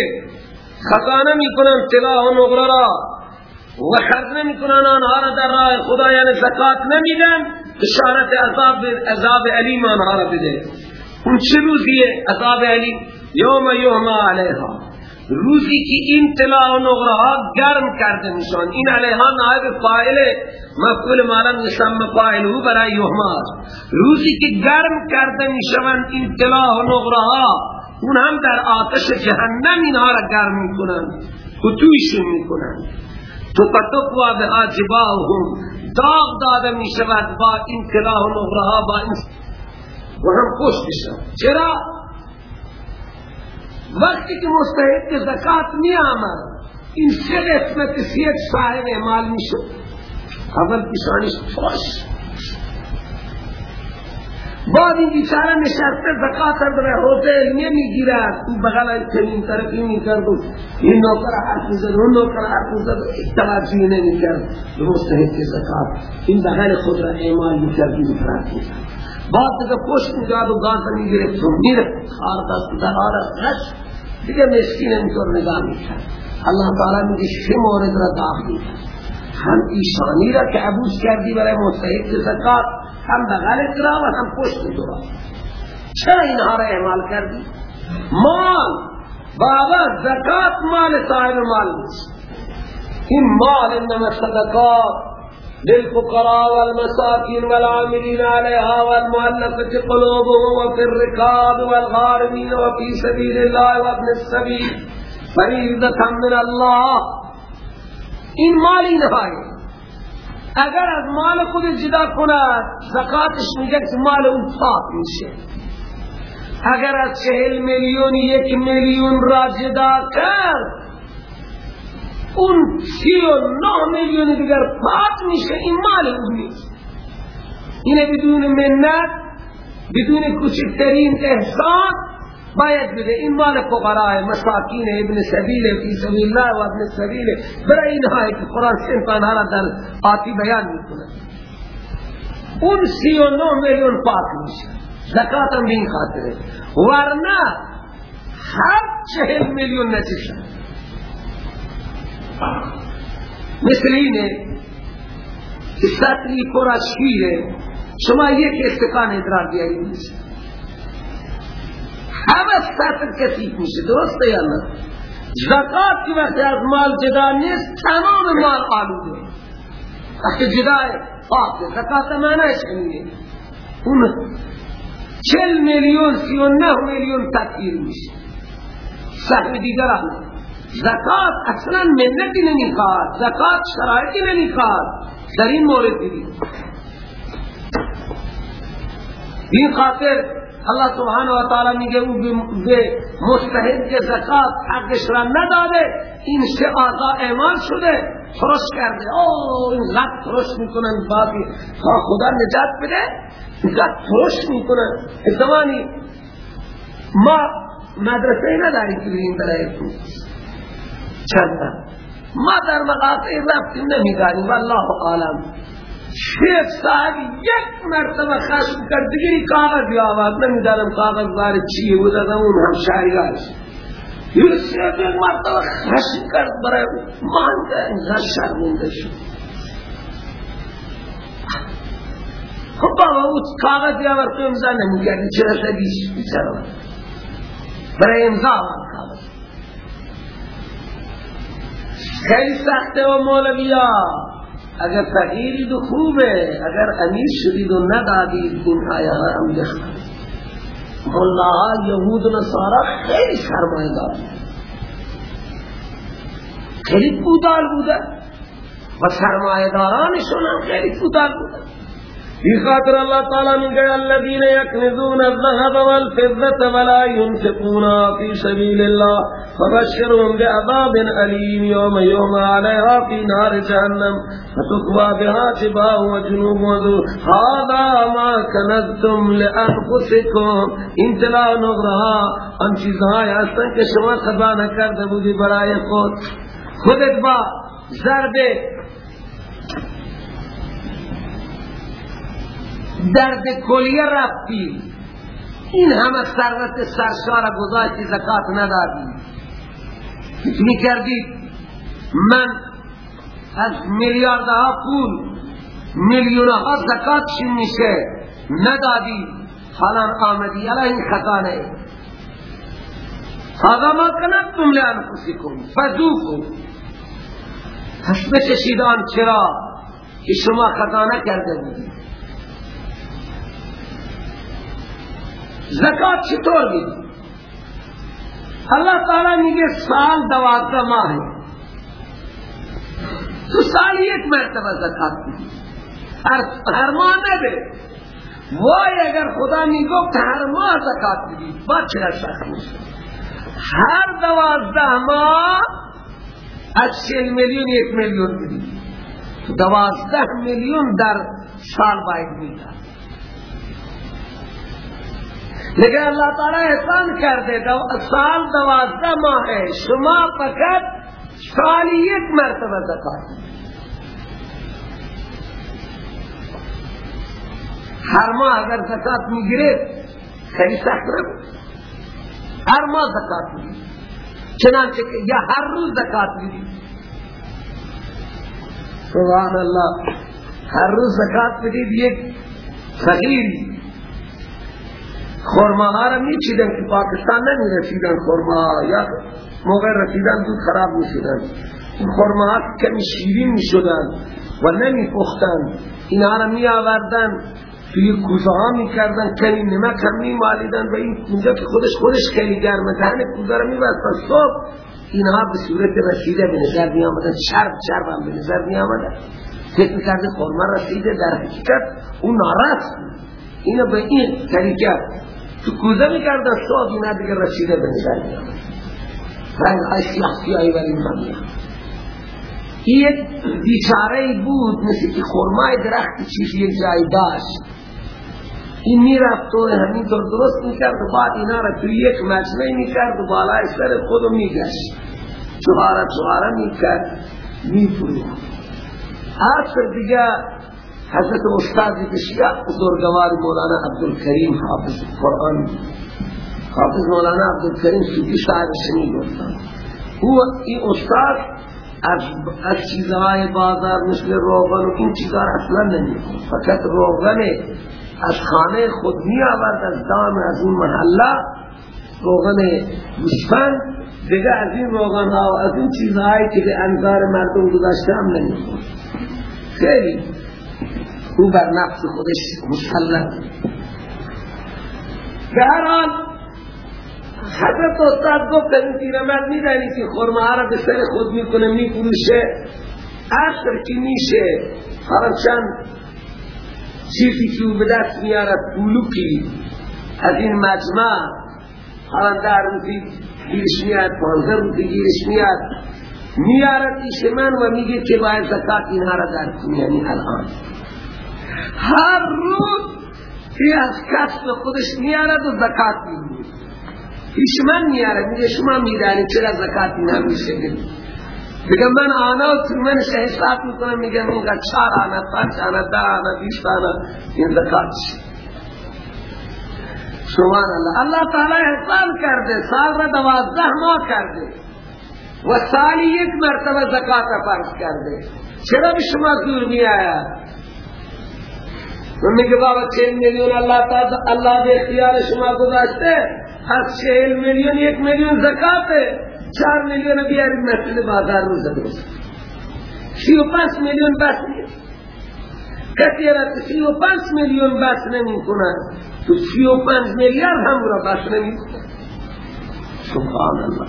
خزانه می‌کنن طلا و نقره را و خرج نمی‌کنن آنها را در راه خدا یعنی زکات نمیدن اشارت عذاب عذاب علیم آنها را بده اون چه روزیه عذاب علیم؟ یوم یوم علیها۔ روزی که این طلا و نغره ها گرم کرده میشن این علیها نائب فاعل مفعول مالا نسم فاعله برای یوما روزی که گرم کرده میشن این طلا و نغره ها اون هم در آتش جهنم اینها را گرم می‌کنن کتویشون می‌کنن. تو فتقوا به آجباهم. داغ داده می شود با این کلاه و نغره با این و هم پشتشن چرا؟ وقتی که مستحق زکات می آمد این سه قسمت سیت صاحب مال می شد اول پیشانش فاش. بعد این بیچاره نشسته زکات هم در حوزه علمیه می‌گیرد اون بغل چنین طرفی می‌کرد و این نوکر حرف می‌زد اون نوکر حرف می‌زد توجهی نمی‌کرد. به مستحق زکات. این بغل خود را اعمال می‌کرد این فرق می‌کرد بعد دیگه پشت می‌داد و گاز می‌گرفت و میره خار دست در آر غش دیگه مسکین اینطور نگاه می‌کرد. اللہ تعالی میگه چه مورد را داخل هم ایشانی را که عبوس کردی برای مستحق زکات هم بغل کرا و هم پشت کرا چرا اینها را اعمال کردی؟ مال بابا زکات مال صاحب مال نیست. این مال انما صدقات للفقراء والمساكين والعاملين عليها والمؤلفة قلوبهم وفي الركاب والغارمين وفي سبيل الله وابن السبيل فريضة من الله این مال اینها اگر از مال خود جدا کند زکاتش میگه که مال اون پاک میشه. اگر از چهل میلیون یک میلیون را جدا کرد اون سی و نه میلیون دیگر پاک میشه. این مال اون نیست. اینه بدون منت بدون کچکترین احسان باید بده. این مال فقراء مساکین ابن سبیل فی سبیل الله و ابن سبیل. برای اینها که قرآن سنفان ها در آتی بیان می‌کنه اون سی و نو میلیون پاک میشه. زکات هم بین خاطره ورنه هر چهل میلیون نجیسه مثل اینه که سطلی پر از شیره. شما یک استقان ادرار بیایید میشه همه سطر کثیف میشه درسته یا نه؟ زکات کی وقتی از مال جدا نیست تمام مال آلوده. وقتی جدا پاک زکات معنیش اینه. اون چل میلیون سی و نه میلیون تکیر میشه. سهم دیگر آن زکات اصلا منتی نمی‌خواد. زکات شرایطی نمی‌خواد. در این مورد دیدی این خاطر الله سبحانه و تعالی میگه او به مستحق زکات حقش را نداده این سه آزا اعمال شده ترش کرده. اوه این غد ترش می‌کنن باقی. خدا نجات بده غد ترش می‌کنن. زمانی ما مدرسه نداری که بریم برای تو. ما در مقاطع رفتیم نمی‌دانیم والله عالم. شیخ صاحب یک مرتبه خشم کرد. دیگری کاغذ آواز نمی‌دانم کاغذ بار چیه بود. از اون هم شهریارش یک مرتبه خشم کرد. برای مانده اینقدر شرمونده شد. خب بابا او کاغذ یا ورکو امضا نمی‌کردی. چرا سبیش بیچارا برای امضا آن کاغذ. خیلی سخته و مولویا. اگر فقیرید و خوبه. اگر امیر شدید و ندادید این آیه هم دخل ملاها یهود و نصارا خیلی سرمایه دار خیلی پودال بوده و سرمایه دارانشون هم خیلی پودال بوده في خاطر الله تعالى من قال الذين يكنزون الذهب والفضة ولا ينفقونها في سبيل الله فبشرهم بعذاب أليم يوم يوم عليها في نار جهنم فتقوى بها جباه وجنوب وذو هذا ما كنزتم لأنفسكم انتلا نغرها ان چیزهای هستن که شما خزانه کرده بودی برای خود. خودت با ضرب درد کلیه رفتی این همه ثروت سرشار گذاشتی زکات ندادی می کردید من از میلیاردها پول میلیونها زکات چی میشه؟ ندادی حالا آمدی الان این خطانه هذا ما کنتم لانفسکم فذوقوا. پس بچشید آن چرا که شما خطا نکرده بودید. زکات چطور میدی اللہ تعالی میگه سال دوازده ماه تو سال یک مرتبه زکات میدی هر, ماه نده وای اگر خدا می‌گفت هر ماه زکات میدی با چرا شخص میشه هر دوازده ماه از چل میلیون یک میلیون میدی دوازده میلیون در سال باید میدن لیکن اللہ تعالی احسان کرده دو سال دوازده ماه شما فقط سالی یک مرتبه زکات۔ هر ماه اگر زکات می‌گیره خیلی سخت نبود هر ماه زکات می‌گیره چنانچه یا هر روز زکات می‌گیره سبحان الله هر روز زکات می‌دید یک فقیری خورماها را میچیدن که پاکستان نمی رسیدن خورماها یا موقع رسیدن زود خراب می‌شدن. این خورماها کمی شیرین می‌شدن و نمی پختن اینها را می آوردن توی کوزه ها می کردن کمی نمک هم می مالیدن و این اونجا که خودش خودش خیلی گرمه دهن کوزه را می بستن صبح. اینها به صورت رسیده به نظر می آمدن شرب شرب هم به نظر می آمدن فکر می‌کرده خورما رسیده. در حقیقت اون نارست اینو به این طریقه تو کوزه می‌کردن صبح اینا دیگه رسیده به نظر رنگ سیاه سیاهی ولی این یک بیچاره بود مثل که خورمای درخت چیزی یک جای داشت. این می‌رفت و همینطور درست می‌کرد و بعد اینا را توی یک مجمعی می‌کرد و بالای سر خودو میگشت. چهاره چهاره می‌کرد میفروخ آخر دیگه حضرت استاد بسیار بزرگوار مولانا عبدالکریم حافظ قرآن حافظ مولانا عبدالکریم سوکی صاحب سنی گفتن. او این استاد از, چیزهای بازار مثل روغن و این چیزها اصلا نمی فقط روغن از خانه خود می آورد از دام از اون محله. روغن گوشفند دیگه از این روغن ها و از این چیزهایی که به انظار مردم گذاشته هم نمی خیلی او بر نفس خودش مسلط. به هر حال حضرت استاد گفت این پیرمرد میدانی که خرمه را به سر خود می‌کنه میفروشه. اصر که میشه حالا چند چیزی که او به دست میارد پولوکی از این مجمع. حالا در روزی گیرش میاد پانزه روزی گیرش میاد میارد ایش من و میگه که باید زکات اینها را در کنی. یعنی الان. هر روز این از کسب خودش میارد و زکات میگه ایش من میارد میگه شما میدانی چرا زکات اینا میشه؟ میگه من آنا و منش حساب می‌کنم میگه میگه چار آنا پنج آنا ده آنا بیست آنا این زکات سبحان الله الله تعالی احسان کرده سال را دوازده ماه کرده. و سالی یک مرتبه زکات فرض کرده. چرا به شما دور می آیا من میگه بابا چهل میلیون اللہ تعالی اللہ به اختیار شما گذاشته؟ از چهل میلیون یک میلیون زکات چار میلیون بیارید مسجد بازار روز درست سی و پنج میلیون بس نیست کسی را سی و پنج میلیون بس نمی کنن تو سی و پنج میلیارد هم را بس نمی کنن سبحان الله.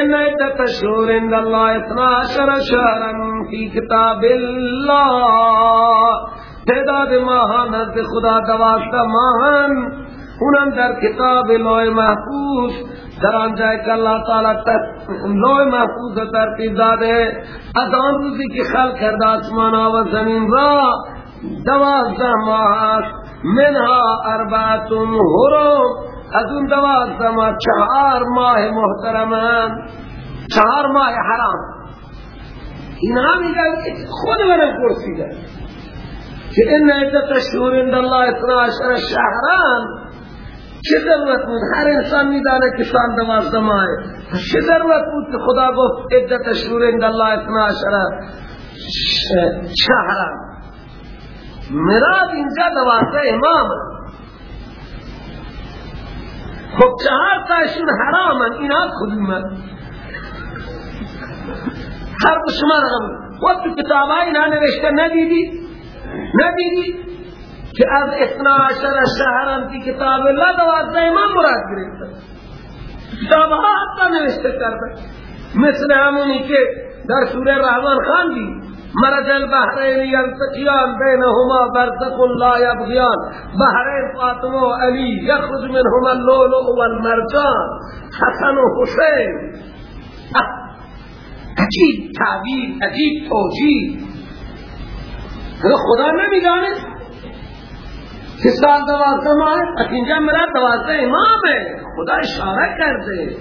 ان عدت الشهور عند الله 12 شهرا في كتاب الله. تعداد ماهان نزد خدا دوازده ماهان اونم در کتاب لوح محفوظ. در آنجای که اللہ تعالی لوح محفوظ ترتیب داده از آن روزی که خلق کرده آسمان و زمین را دوازده ماه منها اربعتون حرم از اون دوازده ماه چهار ماه محترمان چهار ماه حرام. اینا میگن خود من پرسیدن که این عدت شهور عند الله 12 شهران چه ضرورت بود هر انسان میدانه که سال دوازده ماه چه ضرورت بود که خدا گفت عدت شهور عند الله 12 شهران مراد اینجا دوازده امام خب چهار تاشون حرامن اینا کدومن هر شما رقم وقت کتاب اینا نوشته ندیدی ندیدی که از اثنا عشر شهران کی کتاب اللہ دوازده امام مراد گرفت کتاب ها حتی نوشته کرده. مثل همونی که در سوره رحمان خان دی مرج البحرین یلتقیان بینهما برزق لا یبغیان. بحرین فاطمه و علی یخرج منهما اللولو والمرجان. حسن و حسین. عجیب تعبیر عجیب توجیه. خدا نمیدانه که سال دوازده ماه اینجا مرا دوازده امامه. خدا اشاره کرده.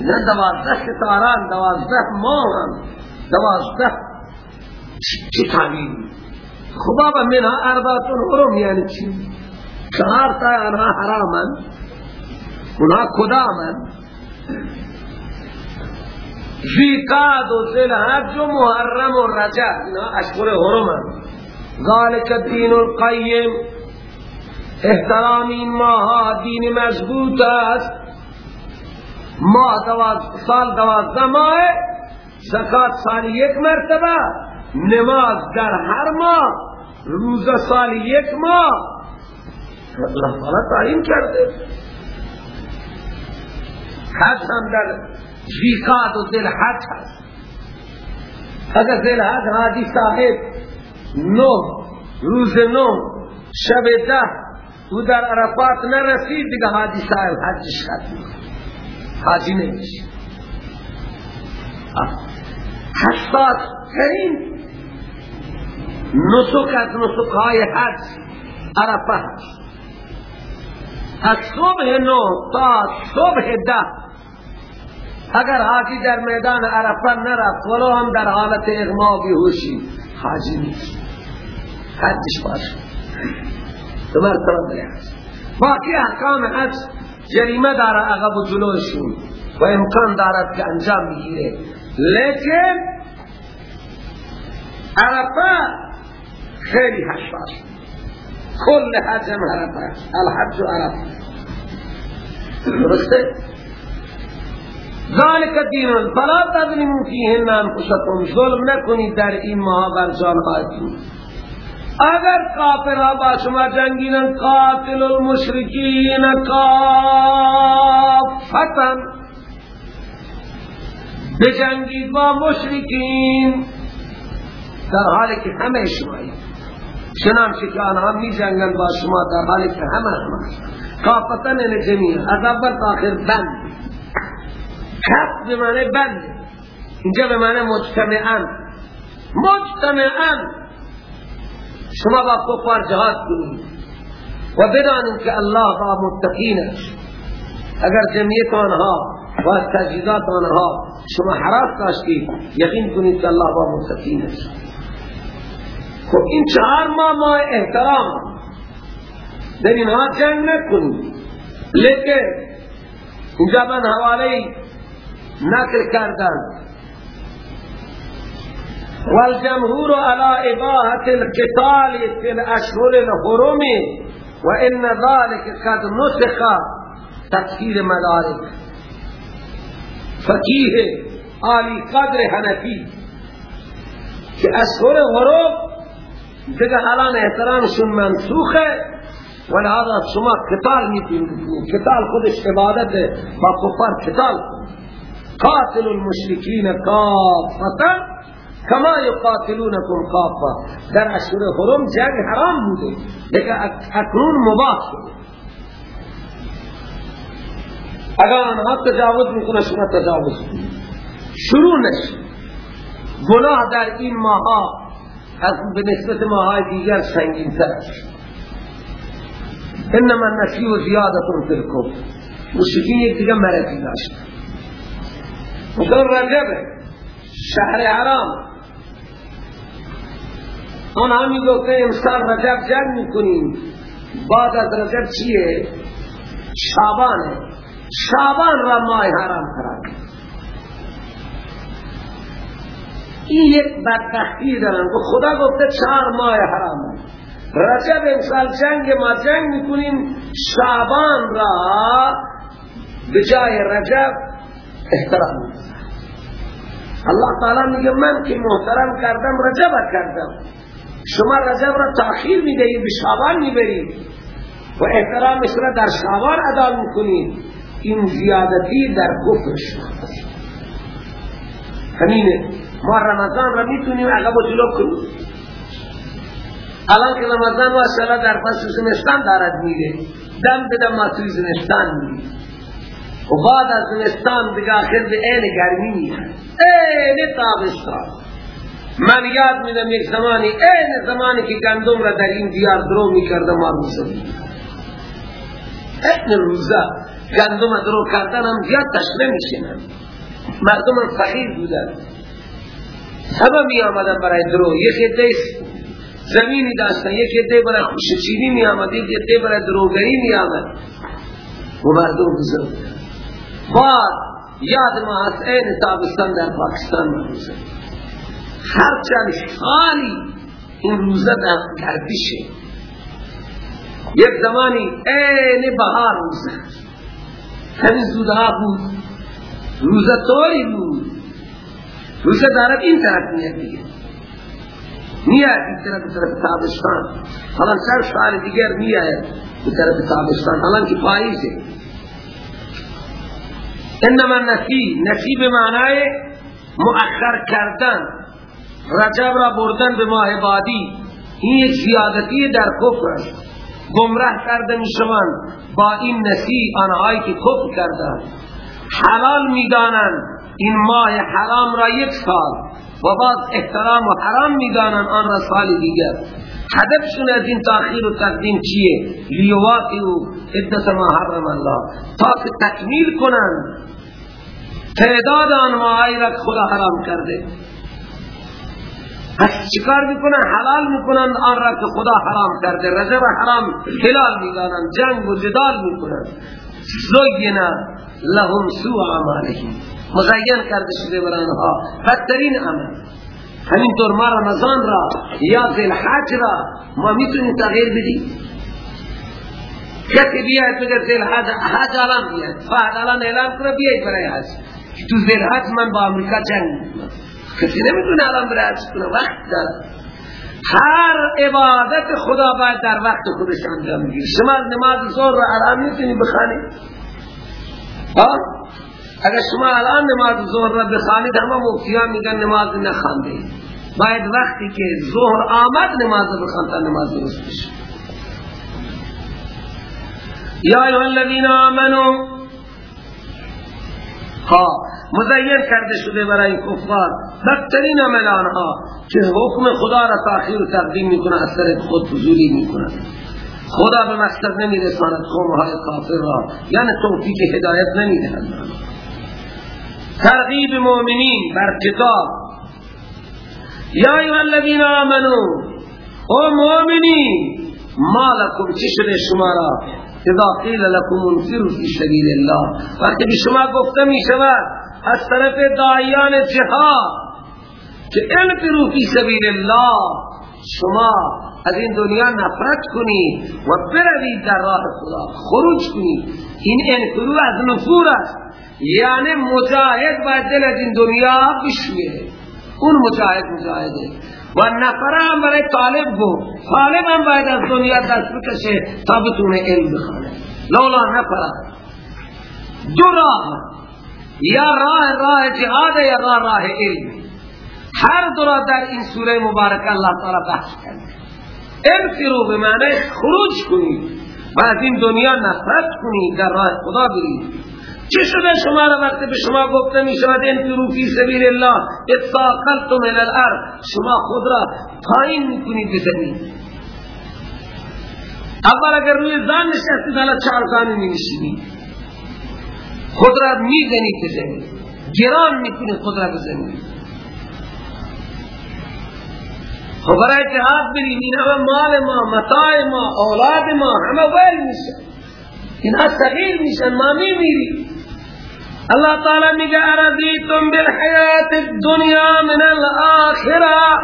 نه دوازده ستاران دوازده ماه دوازده چی تعبیر خب بابا منها ارباتون حرم یعنی چی؟ چهار تا انها حرامن. اونها کدامن؟ زیقاد و زلحج و محرم و رجب. اینا اشکر حرمن ذالک الدین القیم احترام این ماها دین مضبوط است. ماه دواز سال دوازده ماه زکات سال یک مرتبه. نماز در هر ماه. روز سال یک ماه. اللہ تعالی تعیین کرده. حج هم در زیقات و دل حج هست. اگر دل حج حاجی صاحب نو روز نو شب ده او در عرفات نرسید دیگه حاجی صاحب حجش ختم حاجی نمیشه. حساس ترین نسک از نسک های حج عرفه از صبح نو تا صبح ده. اگر حاجی در میدان عرفه نرفت ولو هم در حالت اغما بیهوشی حاجی نیست حجش باشه. دو مرتبه بیاد باقی احکام حج جریمه داره عقب و جلوشون و امکان دارد که انجام بگیره لیکن عرفه خیلی حساس کل حجم عرفه. الحج عرفه. درسته؟ ذالک دین فلا تظلموا فیهن انفسکم. ظلم نکنید در این ماه بر جانهایتون. اگر کافرها با شما جنگیدن قاتل المشرکین کافتا بجنگید با مشرکین. در حالی که همه شمایی چنانچه که آنها می جنگن با شما در حالی که همه شما کافتا این جمیع از اول تا آخر بند. کف به بند. اینجا به معنی مجتمعان مجتمعان شما با کفار جهاد کنید و بدانید که الله با متقین است. اگر جمعیت آنها و تجهیزات آنها شما حراس داشتید یقین کنید که الله با متقین است. خب این چهار ماه احترام. در اینها جنگ نکنید لیکن اینجا من حواله کردن والجمهور على إباحة القتال في الأشهر الحرم وإن ذلك قد نسخ تفسير مدارك. فقيه عالی قدر حنفی که أشهر حرم دیگه الان احترامشون منسوخه ولهذا شما قتال میتونید قتال خودش عبادت با کفار قتال قاتل المشرکین کافتا کما یقاتلونکم کافا در اشهر حرم جنگ حرام بوده. لیکن اکنون مباح شده. اگر آنها تجاوز میکنه شما تجاوز شروع نشد گناه در این ماها از به نسبت ماهای دیگر سنگین تر انما النسی و زیادتون الکفر. مشکین یک دیگه مرضی داشت. مثلا رجبه شهر حرام. اون همی گفته امسال رجب جنگ می‌کنیم. بعد از رجب چیه؟ شابانه شابان را ماه حرام کرد این یک بدبختی دارن که خدا گفته چهار ماه حرام. رجب امسال جنگ ما جنگ می‌کنیم. شابان را به جای رجب احترام الله تعالی میگه من که محترم کردم رجب کردم. شما رجب را تاخیر می‌دهید به شعبان می‌برید. و احترامش را در شعبان ادا می‌کنید. این زیادتی در کفر شما همینه. ما رمضان را می‌تونیم عقب و جلو کنیم. الان که رمضان و شلا در فصل زمستان دارد میره. دم بدم ما توی زمستان میره و بعد از زمستان دیگه آخر به این گرمی میره این تابستان. من یاد میدم یک زمانی این زمانی که گندم را در این دیار درو می‌کردم ما روزه این روزه گندم درو کردن هم زیاد تشنه میشنن مردم فقیر بودن همه می آمدن برای درو. یک عده زمینی داشتن یک عده برای خوشچینی می آمد یک عده برای دروگری می آمد و مردم بزرگ بعد یاد ما از این تابستان در پاکستان. روزه هرچند خالی این روزه در گردشه یک زمانی این بهار روزه. همین زودها بود. روزه طوری بود. روزه دارد این طرف میاد دیگه. میاد این طرف طرف تابستان. حالا سر سال دیگر میاد این طرف تابستان. حالا که پاییزه. انما نفی نفی به معنای مؤخر کردن. رجب را بردن به ماه بعدی این یک زیادتی در کفر است. گمراه کرده می با این نسی آنهایی که کفر کردن حلال می این ماه حرام را یک سال و بعد احترام و حرام می آن را سال دیگر. هدفشون از این تاخیر و تقدیم چیه؟ لیواتی و عدت ما حرم الله. تا که تکمیل کنند. تعداد آن ماهی را خدا حرام کرده. پس چیکار می‌کنن حلال می‌کنن آن را که خدا حرام کرده رجب حرام حلال می‌دانن جنگ و جدال می‌کنن زینا لهم سوء اعمالهم مزین کرده شده برانها بدترین عمل همینطور ما رمضان را یا ذلحج را ما می‌تونیم تغییر بدیم کسی بیاید بگه ذلحج حج الان بیاید فهد الان اعلان کنه بیاید برای حج تو ذلحج من با امریکا جنگ کسی نمی‌تونه الان حج کنه وقت داره. هر عبادت خدا باید در وقت خودش انجام می‌گیره شما نماز ظهر را الان می‌تونی بخوانید اگر شما الان نماز ظهر را بخوانید همه مفتیان میگن نماز نخوانده. باید وقتی که ظهر آمد نماز بخوان تا نماز درست بشه. یا ایها الذین آمنو ها مزین کرده شده برای کفار. بدترین عمل آنها که حکم خدا را تاخیر و تقدیم می‌کنه از سر خود فضولی می‌کنه. خدا به مقصد نمیرساند قومهای کافر را. یعنی توفیق هدایت نمی‌دهند ترغیب مؤمنین بر کتاب. یا ایها الذین آمنو او مؤمنین ما لکم چی شده شما را؟ اذا قیل لکم انفروا فی سبیل الله. وقتی به شما گفته می شود از طرف داعیان جهاد که انفروا فی سبیل الله شما از این دنیا نفرت کنید و بروید در راه خدا. خروج کنید. این انفرو از نفور است. یعنی مجاهد باید دل از این دنیا بشویه. اون مجاهد مجاهده. و نفره هم برای طالب گو طالب هم باید از دنیا دست بکشه تا بتونه علم بخانه لولا نفره دو راه. یا راه راه جهاد یا راه راه علم. هر دو در این سوره مبارک الله تعالی بحث کرده انفرو به معنی خروج کنید و از این دنیا نفرت کنید. در راه خدا برید. چه شده شما را وقتی به شما گفته می شود انفرو فی سبیل الله اتاقلتم من الارض شما خود را پایین می کنید به زمین. اول اگر روی زن نشستید حالا چهار زانی می نشینید خود را می زنید به زمین. گران می کنید خود را به زمین. خب برای جهاد بریم این همه مال ما متاع ما اولاد ما همه ویل میشن اینها صغیر میشن ما میمیریم. الله تعالی میگه ارضیتم بالحیات الدنیا من الآخرة.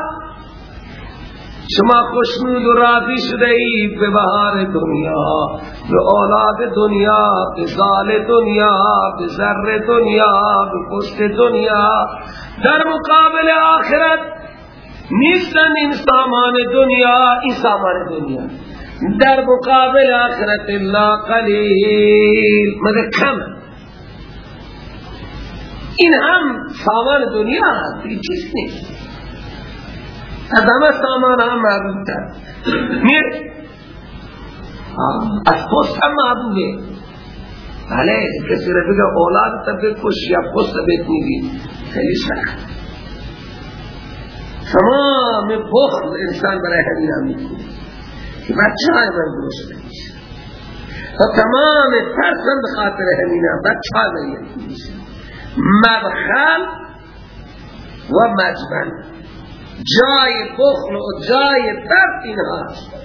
شما خوشنود و راضی شده ای به بهار دنیا به أولاد دنیا به زال دنیا به ذر دنیا به پشت دنیا. در مقابل آخرت نیستن این سامان دنیا این سامان دنیا. در مقابل آخرت الله قلیل مگر کم. این هم سامان دنیا هست این چیز نیست. از همه سامان هم معبود تر. میر از پست هم معبوده بله کسی را بگه اولاد تا بکش یا پست بکنید خیلی سخت. تمام بخل انسان برای همین هم می‌کنه. که بچه های من درست نمیشه و تمام ترسم به خاطر همین هم. بچه های من میشه مبخل و مجبن جای بخل و جای ترس این هاست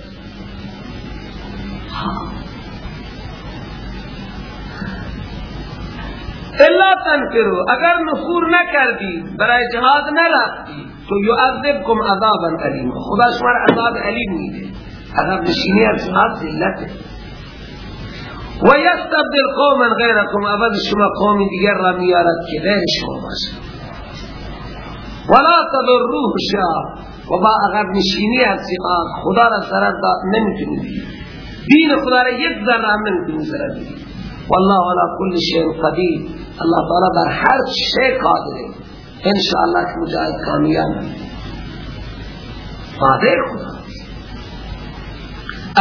الا تنفرو. اگر نفور نکردی برای جهاد نرفتی. تو یعذبکم عذابا علیم خدا شما عذاب علیم میده. عذاب نشینی از جهاد ذلته. و یستبدل قوما غیرکم عوض شما قومی دیگر را میارد که غیر شما باشه ولا تضروه شا و با اگر نشینی از جهاد خدا را سرد داد نمیتونی دین خدا را یک ذره هم نمیتونی سرد والله على كل شيء قدیر. الله تعالی بر هر شی قادره. انشاءالله که مجاہد کامیاب قادر خدا.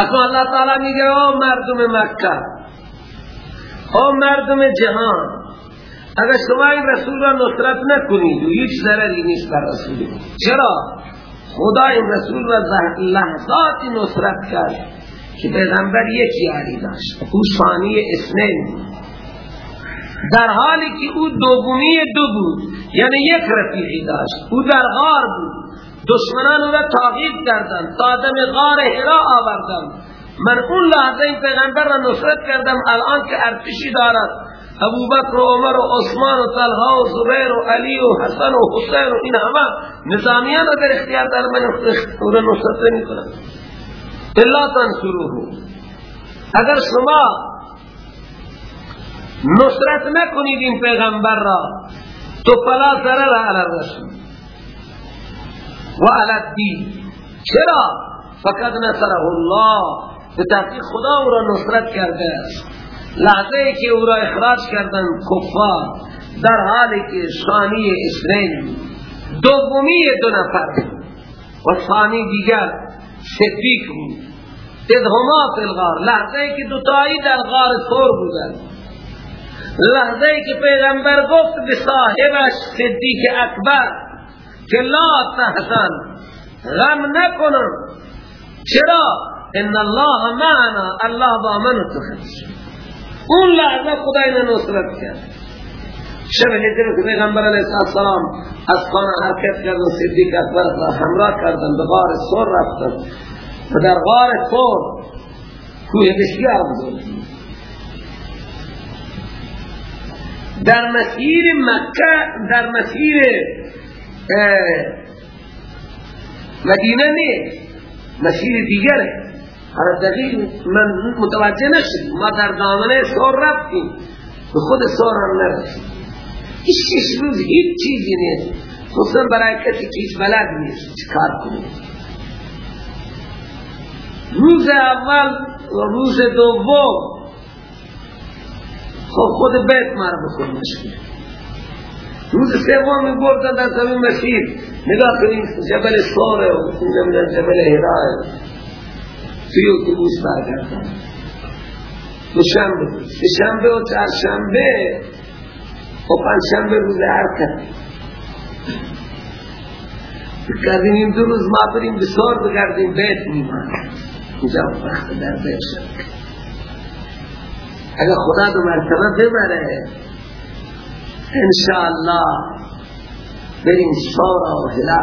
اکنون اللہ تعالی میگه أو مردم مکه. او مردم جهان اگر شما این رسول را نصرت نکنید و هیچ ضرری نیست بر رسول چرا؟ خدا این رسول را لحظاتی نصرت کرد که پیغمبر یک یاری داشت. او ثانی اسنین در حالی که او دومی دو بود یعنی یک رفیقی داشت. او در غار بود. دشمنان او را تعقیب کردند. تا غار حرا آوردند. من اون لحظه این پیغمبر را نصرت کردم الان که ارتشی دارد ابو بکر و عمر و عثمان و طلحه و زبیر و علی و حسن و حسین و این همه نظامیان اگر اختیار در من اختیار نصرت نمی کنند الا تنصروه. اگر شما نصرت نکنید این پیغمبر را تو فلا ضرر علی الرسول. و علی الدین. چرا؟ فقط نصره الله. به تحقیق خدا او را نصرت کرده. است لحظه که او را اخراج کردن کفار در حالی که ثانی اسرائیل دومی دو نفر و ثانی دیگر صدیق بود. ادهما فی الغار لحظه که دوتایی در غار سور بودن لحظه که پیغمبر گفت به صاحبش صدیق اکبر که لا تحزن غم نکنم. چرا؟ ان الله معنا الله با من تو اون لحظه خدا اینو نصرت کرد شب هجرت پیغمبر علیه السلام از خانه حرکت کرد و صدیق اکبر را همراه کردن به غار سور رفتن و در غار سور کوه بسیار بزرگ در مسیر مکه در مسیر مدینه نیست مسیر دیگره حالا دقیق من متوجه نشد. ما در دامنه سور رفتیم. به خود سور هم نرسیم. هیچ روز هیچ چیزی نیست. خصوصا برای کسی چیز بلد نیست چکار کنیم؟ روز اول و روز دوم. خب خود بیت مار بکن مشکل. روز سوم بردن در زمین مسیر نگاه کنیم جبل سوره و جبل هرائه توی اتوبوس برگردن دوشنبه سهشنبه و چهارشنبه و پنجشنبه روز حرکت. کردیم این دو روز ما بریم بسار بگردیم بیت میمان اینجا وقت در بیت شد. اگر خدا دو مرتبه ببره انشاءالله بریم سارا و هلا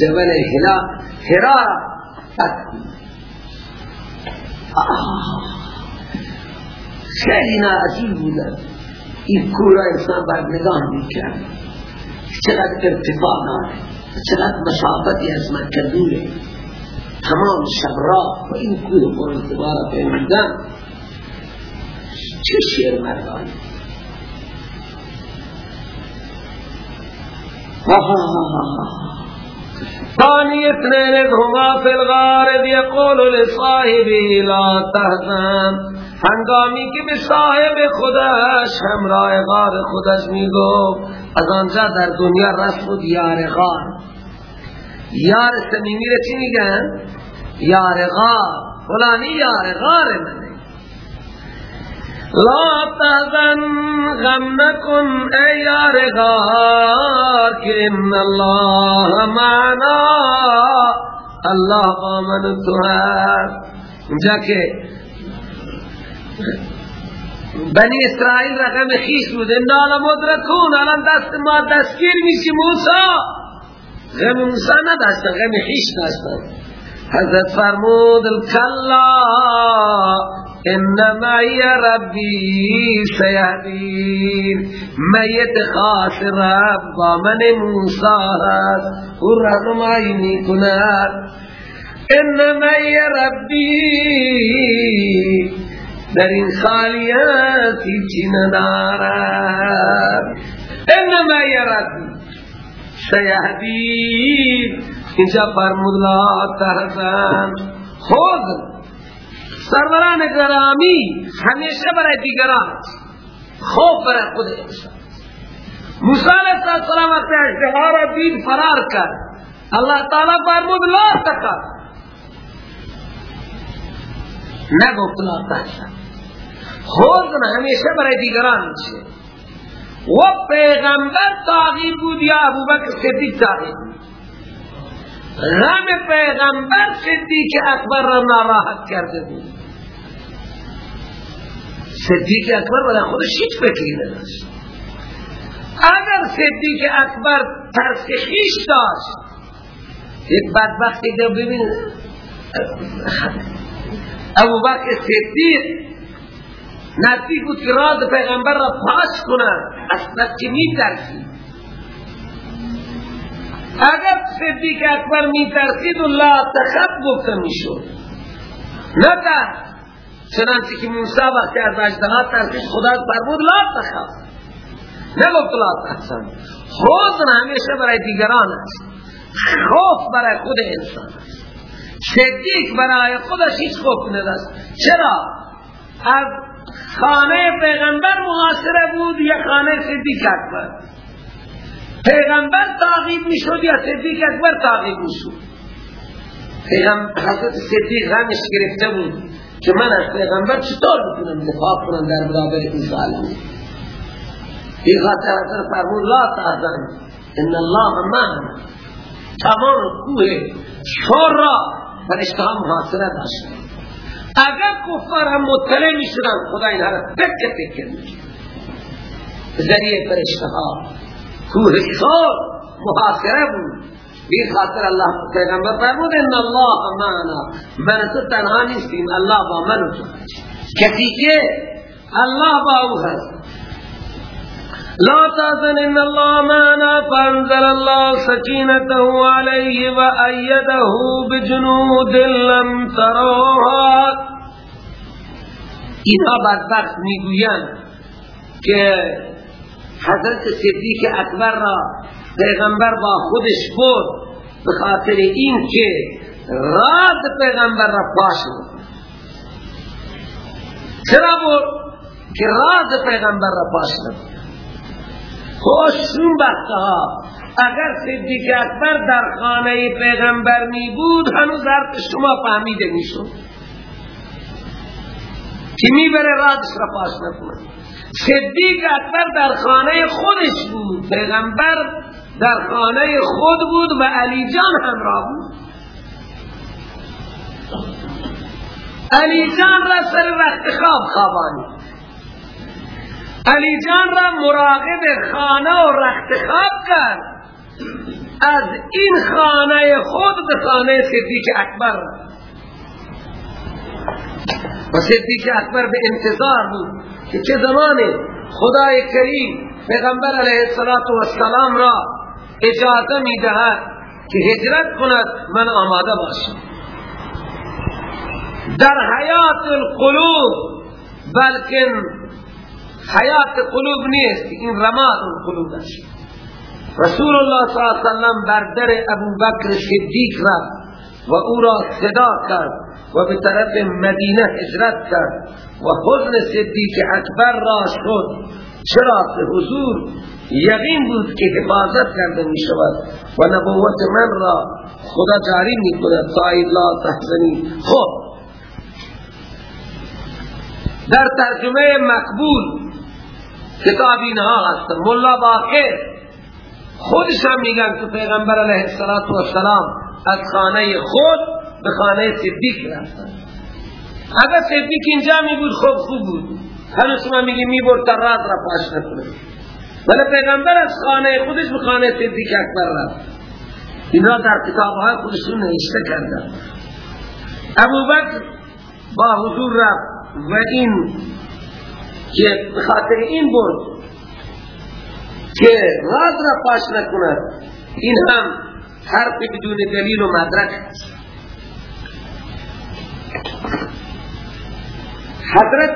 جبل هلا هرا. خیلی نعجیب بودن این کورا انسان باید نگاه می‌کرد. چقدر ارتفاع داره. چقدر مسافتی از مکه دوره. تمام شبرا و این کوه پر اعتبار پیمودن چه شیر مردان. ثاني اثنين هما في الغار يقول لصاحبه لا تحزن. هنگامی که به صاحب خودش همراه غار خودش میگو از آنجا در دنیا رسم بود یار غار. یار سمیمی را چی میگن؟ یار غار. فلانی یار غار منه. لا تحزن غم نکن ای ان الله معنا. الله با من تو هست. اونجا که بنی اسرائیل رقم خیش بود انا لمدرکون الان دست ما دستگیر میشی موسا. غم موسا نداشتن غم خیش داشتن حضرت فرمود الکلا. إنما یا ربی سیهدین میت خاص رب با من موسا هست أو کند إنما یا ربی در این خالیت هیچی ندارد. إنما یا ربی سیهدین اینجا فرمود لا تحزن خود سروران گرامی همیشه برای دیگران خوف برای خود انسان موسی علیہ السلام وقت اشتهار دین فرار کرد. اللہ تعالی فرمود لا تکر نگفت لا خود همیشه برای دیگران میشه و پیغمبر تاغیر بود یا ابوبکر صدیق تاغیر بود. غم پیغمبر صدیق اکبر را ناراحت کرده بود. صدیق اکبر برای خودش هیچ فکری نداشت. اگر صدیق اکبر ترس خیش داشت یک بدبختی که ببین ابو بکر صدیق نزدیک بود پیغمبر را پاس کنند. اصلا که می ترسید اگر صدیق اکبر می ترسید لا تخب گفته می نه ترس چنانچه که موسی وقتی از اجدها ترسید خدا فرمود لا تخب نگفت لا تحسن حزن همیشه برای دیگران است. خوف برای خود انسان است. صدیق برای خودش هیچ خوف نداشت. چرا؟ از خانه پیغمبر محاصره بود یا خانه صدیق اکبر. پیغمبر تعقیب می شد یا صدیق اکبر تعقیب می شد پیغمبر حضرت صدیق غمش گرفته بود که من از پیغمبر چطور بکنم دفاع کنم در برابر این ظالم این خاطر حضرت فرمود لا تحزن ان الله معنا تمام کوه شور را فرشته ها محاصره داشت. اگر کفار هم مطلع می شدن خدا این را تکه تکه می ذریعه فرشته ها کوه شور محاصره بود. بی خاطر الله پیغمبر فرمود ان الله معنا. من تو تنها نیستیم الله با من تو. کسی که الله با أو هست. لا تحزن ان الله معنا فانزل الله سكينته عليه وايده بجنود لم تروها اینها بدبخت میگویند که حضرت صدیق اکبر را پیغمبر با خودش بود به خاطر این که راز پیغمبر را پاش چرا بود که راز پیغمبر را پاش نبود خوشون ها اگر صدیق اکبر در خانه پیغمبر می بود هنوز حرف شما فهمیده می شود که می بره رازش را پاش نکنه؟ صدیق اکبر در خانه خودش بود. پیغمبر در خانه خود بود و علی جان همراه بود. علی جان را سر وقت خواب خوابانی علی جان را مراقب خانه و رخت خواب کرد. از این خانه خود به خانه صدیق اکبر. و صدیق اکبر به انتظار بود. که چه زمانی خدای کریم پیغمبر علیه السلام را اجازه می دهد که هجرت کند من آماده باشم. در حیات القلوب بلکن حیات قلوب نیست این رماد القلوب است. رسول الله صلی اللہ علیہ وسلم بر در ابو بکر صدیق را و او را صدا کرد. و به طرف مدینه هجرت کرد و حضن صدیق اکبر را شد. چرا که حضور یقین بود که حفاظت کرده می شود و نبوت من را خدا جاری می کند ساید لا تحزنی. خب در ترجمه مقبول کتاب اینها هست. ملا باقر خودش هم میگن که پیغمبر علیه السلام از خانه خود به خانه صدیق رفتن. اگر صدیق اینجا می بود خوب خوب بود. هنوز ما میگیم می برد رات را پاش نکنه. ولی پیغمبر از خانه خودش به خانه صدیق اکبر رفت. اینا در کتابهای خودشون نوشته کردن. ابو بکر با حضور رفت و این که خاطر این بود که راز را پاش نکند. این هم حرف بدون دلیل و مدرک حضرت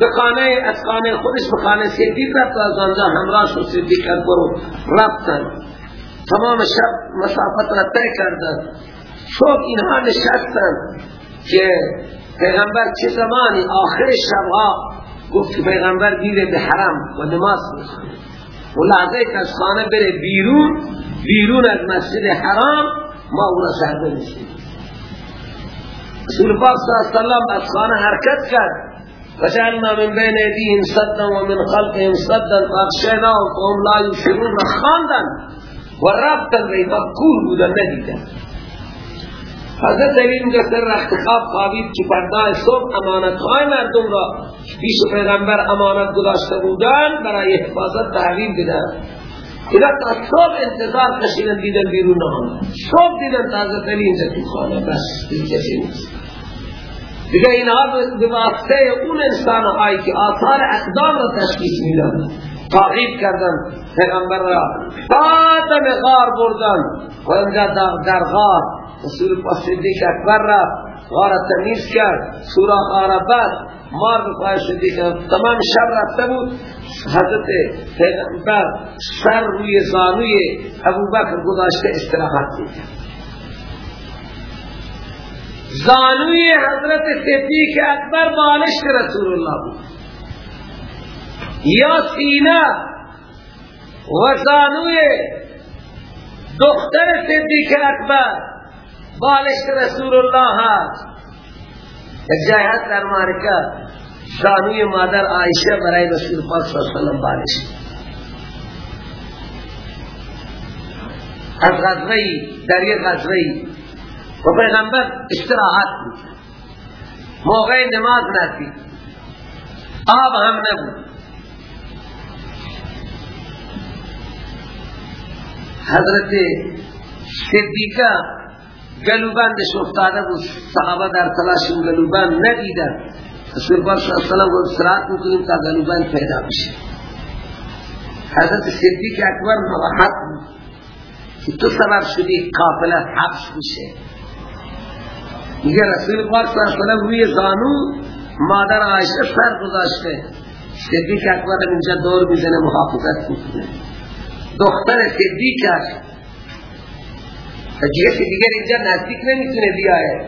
به خانه از خانه خودش به خانه صدیق رفت و از آنجا همراه شد. صدیق اکبر رفتن. تمام شب مسافت را طی کردن صبح اینها نشستن که پیغمبر چه زمانی آخر شبها گفت که پیغمبر دیره به حرم و نماز بخونه و لحظه که از خانه بره بیرون بیرون از مسجد حرام ما او را شهده رسول پاک صلی اللہ علیہ از خانه حرکت کرد. وجعلنا من بین ایدیهم صدا و من خلقهم صدا فاغشیناهم فهم لا یشعرون. و خواندن. و رفتن ریتا کور بودن ندیدن. حضرت علی اینجا سر رختخاب خوابید که پردای صبح امانت های مردم را پیش پیغمبر امانت گذاشته بودن برای حفاظت تحویل بدن. اینا تا صبح انتظار کشیدن دیدن بیرون نمان صبح دیدن تا حضرت علی اینجا تو خانه. بس کسی نیست. دیگه اینها به واسطه اون انسان هایی که آثار اقدام را تشخیص میدن. تعقیب کردن پیغمبر را تا غار بردن. و اینجا در غار رسول صدیق اکبر را غار تمیز کرد. سوراخ آرابت مار بخواهی صدیق تمام شب رفته بود. حضرت پیغمبر سر روی زانوی ابو بکر گذاشته استراحت می‌کرد. زانوی حضرت صدیق اکبر بالشت رسول الله بود. یا سینه و زانوی دختر صدیق اکبر. بالشت رسول الله هست. یک جای در مارکه. زانوی مادر عائشه برای رسول پاک صلی اللہ علیہ وسلم بالشت از غزوی در یک غزوی و پیغمبر استراحت بود. موقع نماز نرسید آب هم نبود. حضرت صدیقه گلوبندش افتاده بود. صحابه در تلاش گلوبند ندیدن. رسول الله صلی اللہ علیہ وسلم گفت سرات می‌کنیم تا گلوبند پیدا بشه. حضرت صدیق اکبر بود. که تو سبب شدی قافله حبس بشه. میگه رسول پاک صلی اللہ علیہ وسلم روی زانو مادر عایشه سر گذاشته. صدیق اکبر اینجا دور می‌زنه محافظت می‌کنه. دختر صدیق جیس دیگر اینجا نزدیک نمی‌تونه بیایه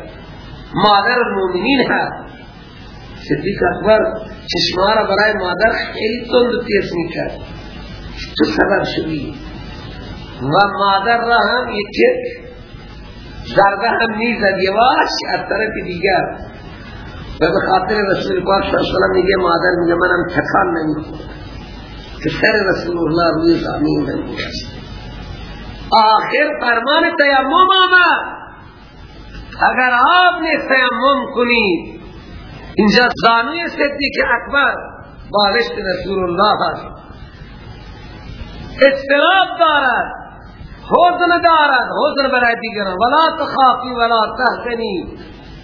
مادر المومنین هست صدیق اکبر چشمارا برای مادر خیلی تند تیز می‌کرد. تو سبب شدی. و مادر را هم یک ضربه هم می‌زد یواش از طرف دیگر. و به خاطر رسول پاک صلی اللہ وسلم میگه مادر میگه منم تکان نمی‌خورد که سر رسول الله روی زمین نمیگشت آخر فرمان تیمم آمد. اگر آپ نے تیمم کنید اینجا زانوی صدیق اکبر بالشت رسول الله هست اضطراب دارد. حوزن دارد. حوزن برای دیگران. ولا تخافی ولا تحسنی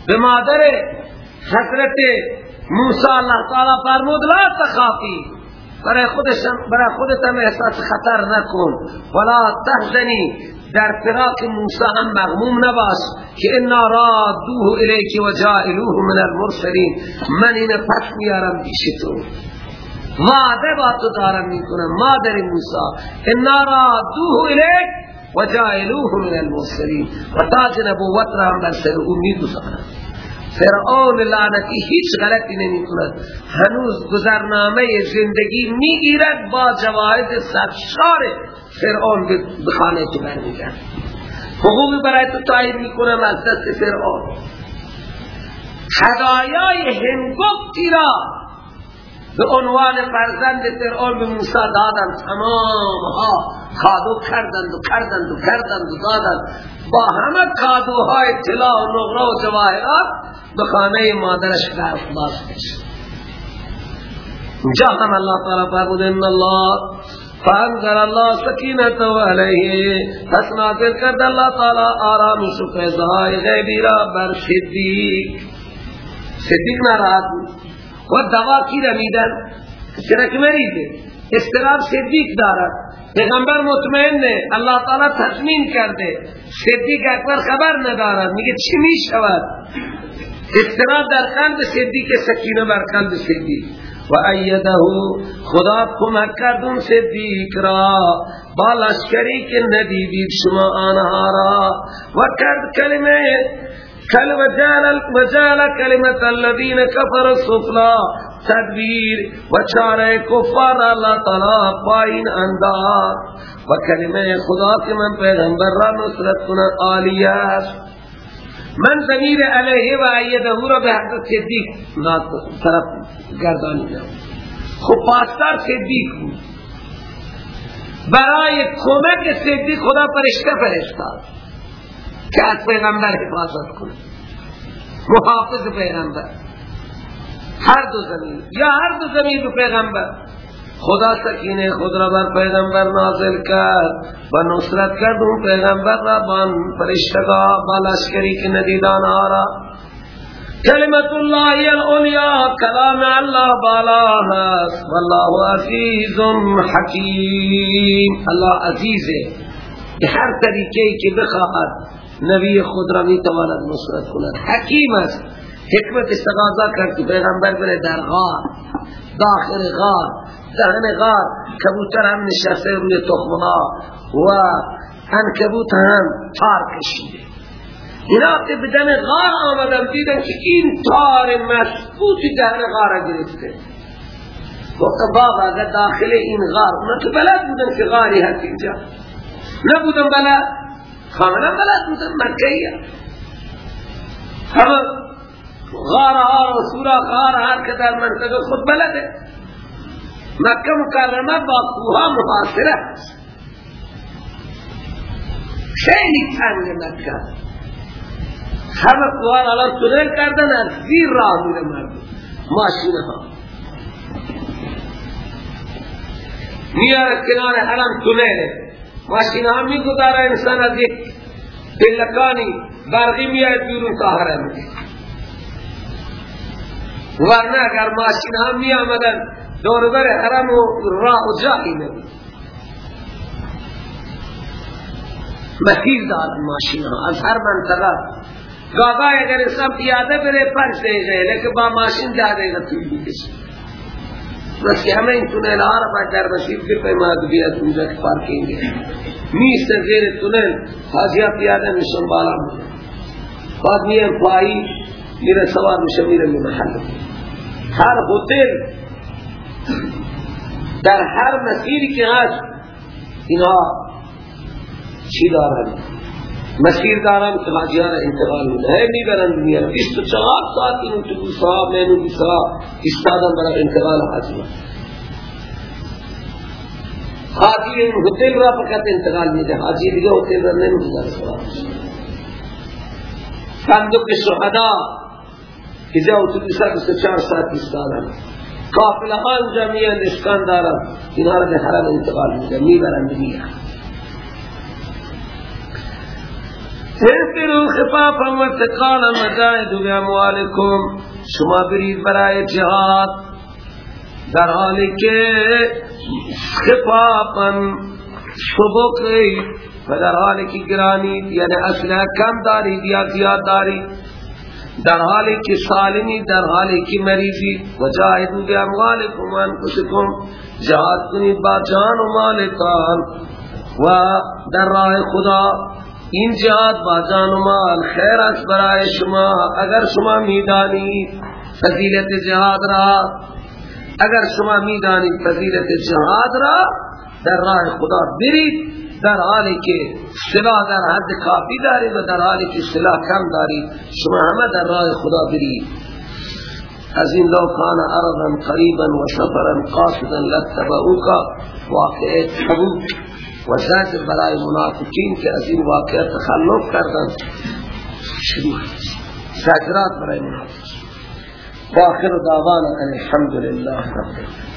به مادر حضرت موسی اللہ تعالی فرمود لا تخافی. برای خودش برای خودت هم احساس خطر نکن. ولا تحزنی. در فراق موسی هم مغموم نباش که انا رادوه الیک و جائلوه من المرسلین. من این پس میارم پیش تو. وعده با تو دارم می‌کنم مادر موسی. انا رادوه الیک و جائلوه من المرسلین. و تاج نبوت را هم بر سر او می‌گذارم. فرعون لعنتی هیچ غلطی نمی کند هنوز گذرنامه زندگی می‌گیرد با جواهد سرشار فرعون به خانه تو برمیگرد. حقوقی برای تو تایید می‌کنم از دست فرعون. هدایای هنگفتی را به عنوان فرزند فرعون به موسی دادن. تمام ها. کادو کردند و کردند و کردند و دادند. با همه کادوهای طلا و نقره و جواهرات به خانه مادرش رفت باز جا هم الله تعالی فرمود ان الله فانزل الله سکینته علیه. پس نازل کرد الله تعالی آرامش و فیضهای غیبی را بر صدیق. صدیق ناراحت و دوا کی را میدن چرا که مریضه. استراب صدیق دارد. پیغمبر مطمئنه. الله تعالی تضمین کرده. صدیق اکبر خبر ندارد. میگه چی می‌شود؟ استراب در قلب صدیق سکینه بر قلب صدیق. و ایده خدا کمک کردون صدیق را. با لشکری که ندیدید شما آنها را. و کرد کلمه کل وجال کلمت الذین کفر السفلا تدبیر و چاره کفار اللہ تعالی پایین انداز و کلمه خدا که من پیغمبر را نصرت کنن آلیت من ضمیر علیه و ایده را به حضرت صدیق طرف گردانی جاؤں خب پاسدار صدیق برای کمک صدیق خدا فرشته فرشتاد که از پیغمبر حفاظت کنه محافظ پیغمبر هر دو زمین یا هر دو زمین رو پیغمبر خدا سکینه خود را بر پیغمبر نازل کرد و نصرت کرد اون پیغمبر را با فرشتگاه با لشکری که ندیدان آرا کلمت الله العلیا کلام الله بالا هست والله عزیز حکیم الله عزیزه هر طریقه که بخواهد نبی خود را می‌تواند نصرت کند. حکیم است. حکمت استغاثه کرد که پیغمبر بره در غار داخل غار دهن غار کبوتر هم نشسته روی تخمنا و انکبوت هم تار کشیده. اینا که بدن غار آمدن دیدن که این تار مسبوطی دهن غار گرفته. گفت بابا اگر داخل این غار اونا که بلد بودن که غاری هست اینجا. نبودن بلد. کاملا بلد بودن مکهی همه غار ها و سورا غار هر که در منطقه خود بلده. مکه مکرمه با کوها محاصره هست خیلی تنگ مکه. همه کوها الان تونل کردن از زیر راه میره مردم. ماشین ها. میاره کنار حرم تونله. ماشین ها می‌گذاره انسان از یک پلکانی برقی میاد بیرون تا حرم ورنه اگر ماشین ها می آمدن دوربر حرم و راه و جایی نبود مسیر داد ماشین ها از هر منطقه گاگا اگر انسان پیاده بره پنج دقیقه لیکن با ماشین ده دقیقه طول می‌کشه. بس که همه این تونل ها باید در مسیر بپیماد بیاد اونجا که پارکینگ میست زیر تونل. حاجیا پیاده میشن بالا. بعد میم پایی میره سوار میشه میره می محل. هر هتل در هر مسیری که هست اینا چی دارن؟ مسیر دارن که حاجیان انتقال میده. ہے می‌برن میان 24 ساعت این اتوبوس ها مینوبوس ها استادن برای انتقال حاجیان حاجی این هتل را فقط انتقال میده. حاجی دیگه هتل را نمیده صندوق شهدا که جا اتوبوس ها 24 ساعت استادن قافله ها انجا میان اشکان دارن. اینا را به حرم انتقال میده. می‌برن میان انفروا خفافا وثقالا وجاهدوا باموالكم شما برید برای جهاد در حالی که خفافا سبقی و در حالی که گرانید یعنی اصلا کم دارید یا زیاد دارید. در حالی که سالمی در حالی که مریضی و جاہدو بی اموالکم و انفسکم. جهاد کنید با جان و مالکان و در راه خدا این جهاد با جان و مال خیر است برای شما. اگر شما می‌دانید فضیلت جهاد را اگر شما می‌دانید فضیلت جهاد را در راه خدا برید در حالی که سلاح در حد کافی دارید و در حالی که سلاح کم دارید شما همه در راه خدا برید. از این لو کان عرضا قریبا و سفرا قاصدا لتبعوکا واقعه تبوک و زجر برای منافقین که از این واقعه تخلف کردن. شروع زجرات برای منافقین. و آخر دعوانا الحمد لله رب العالمين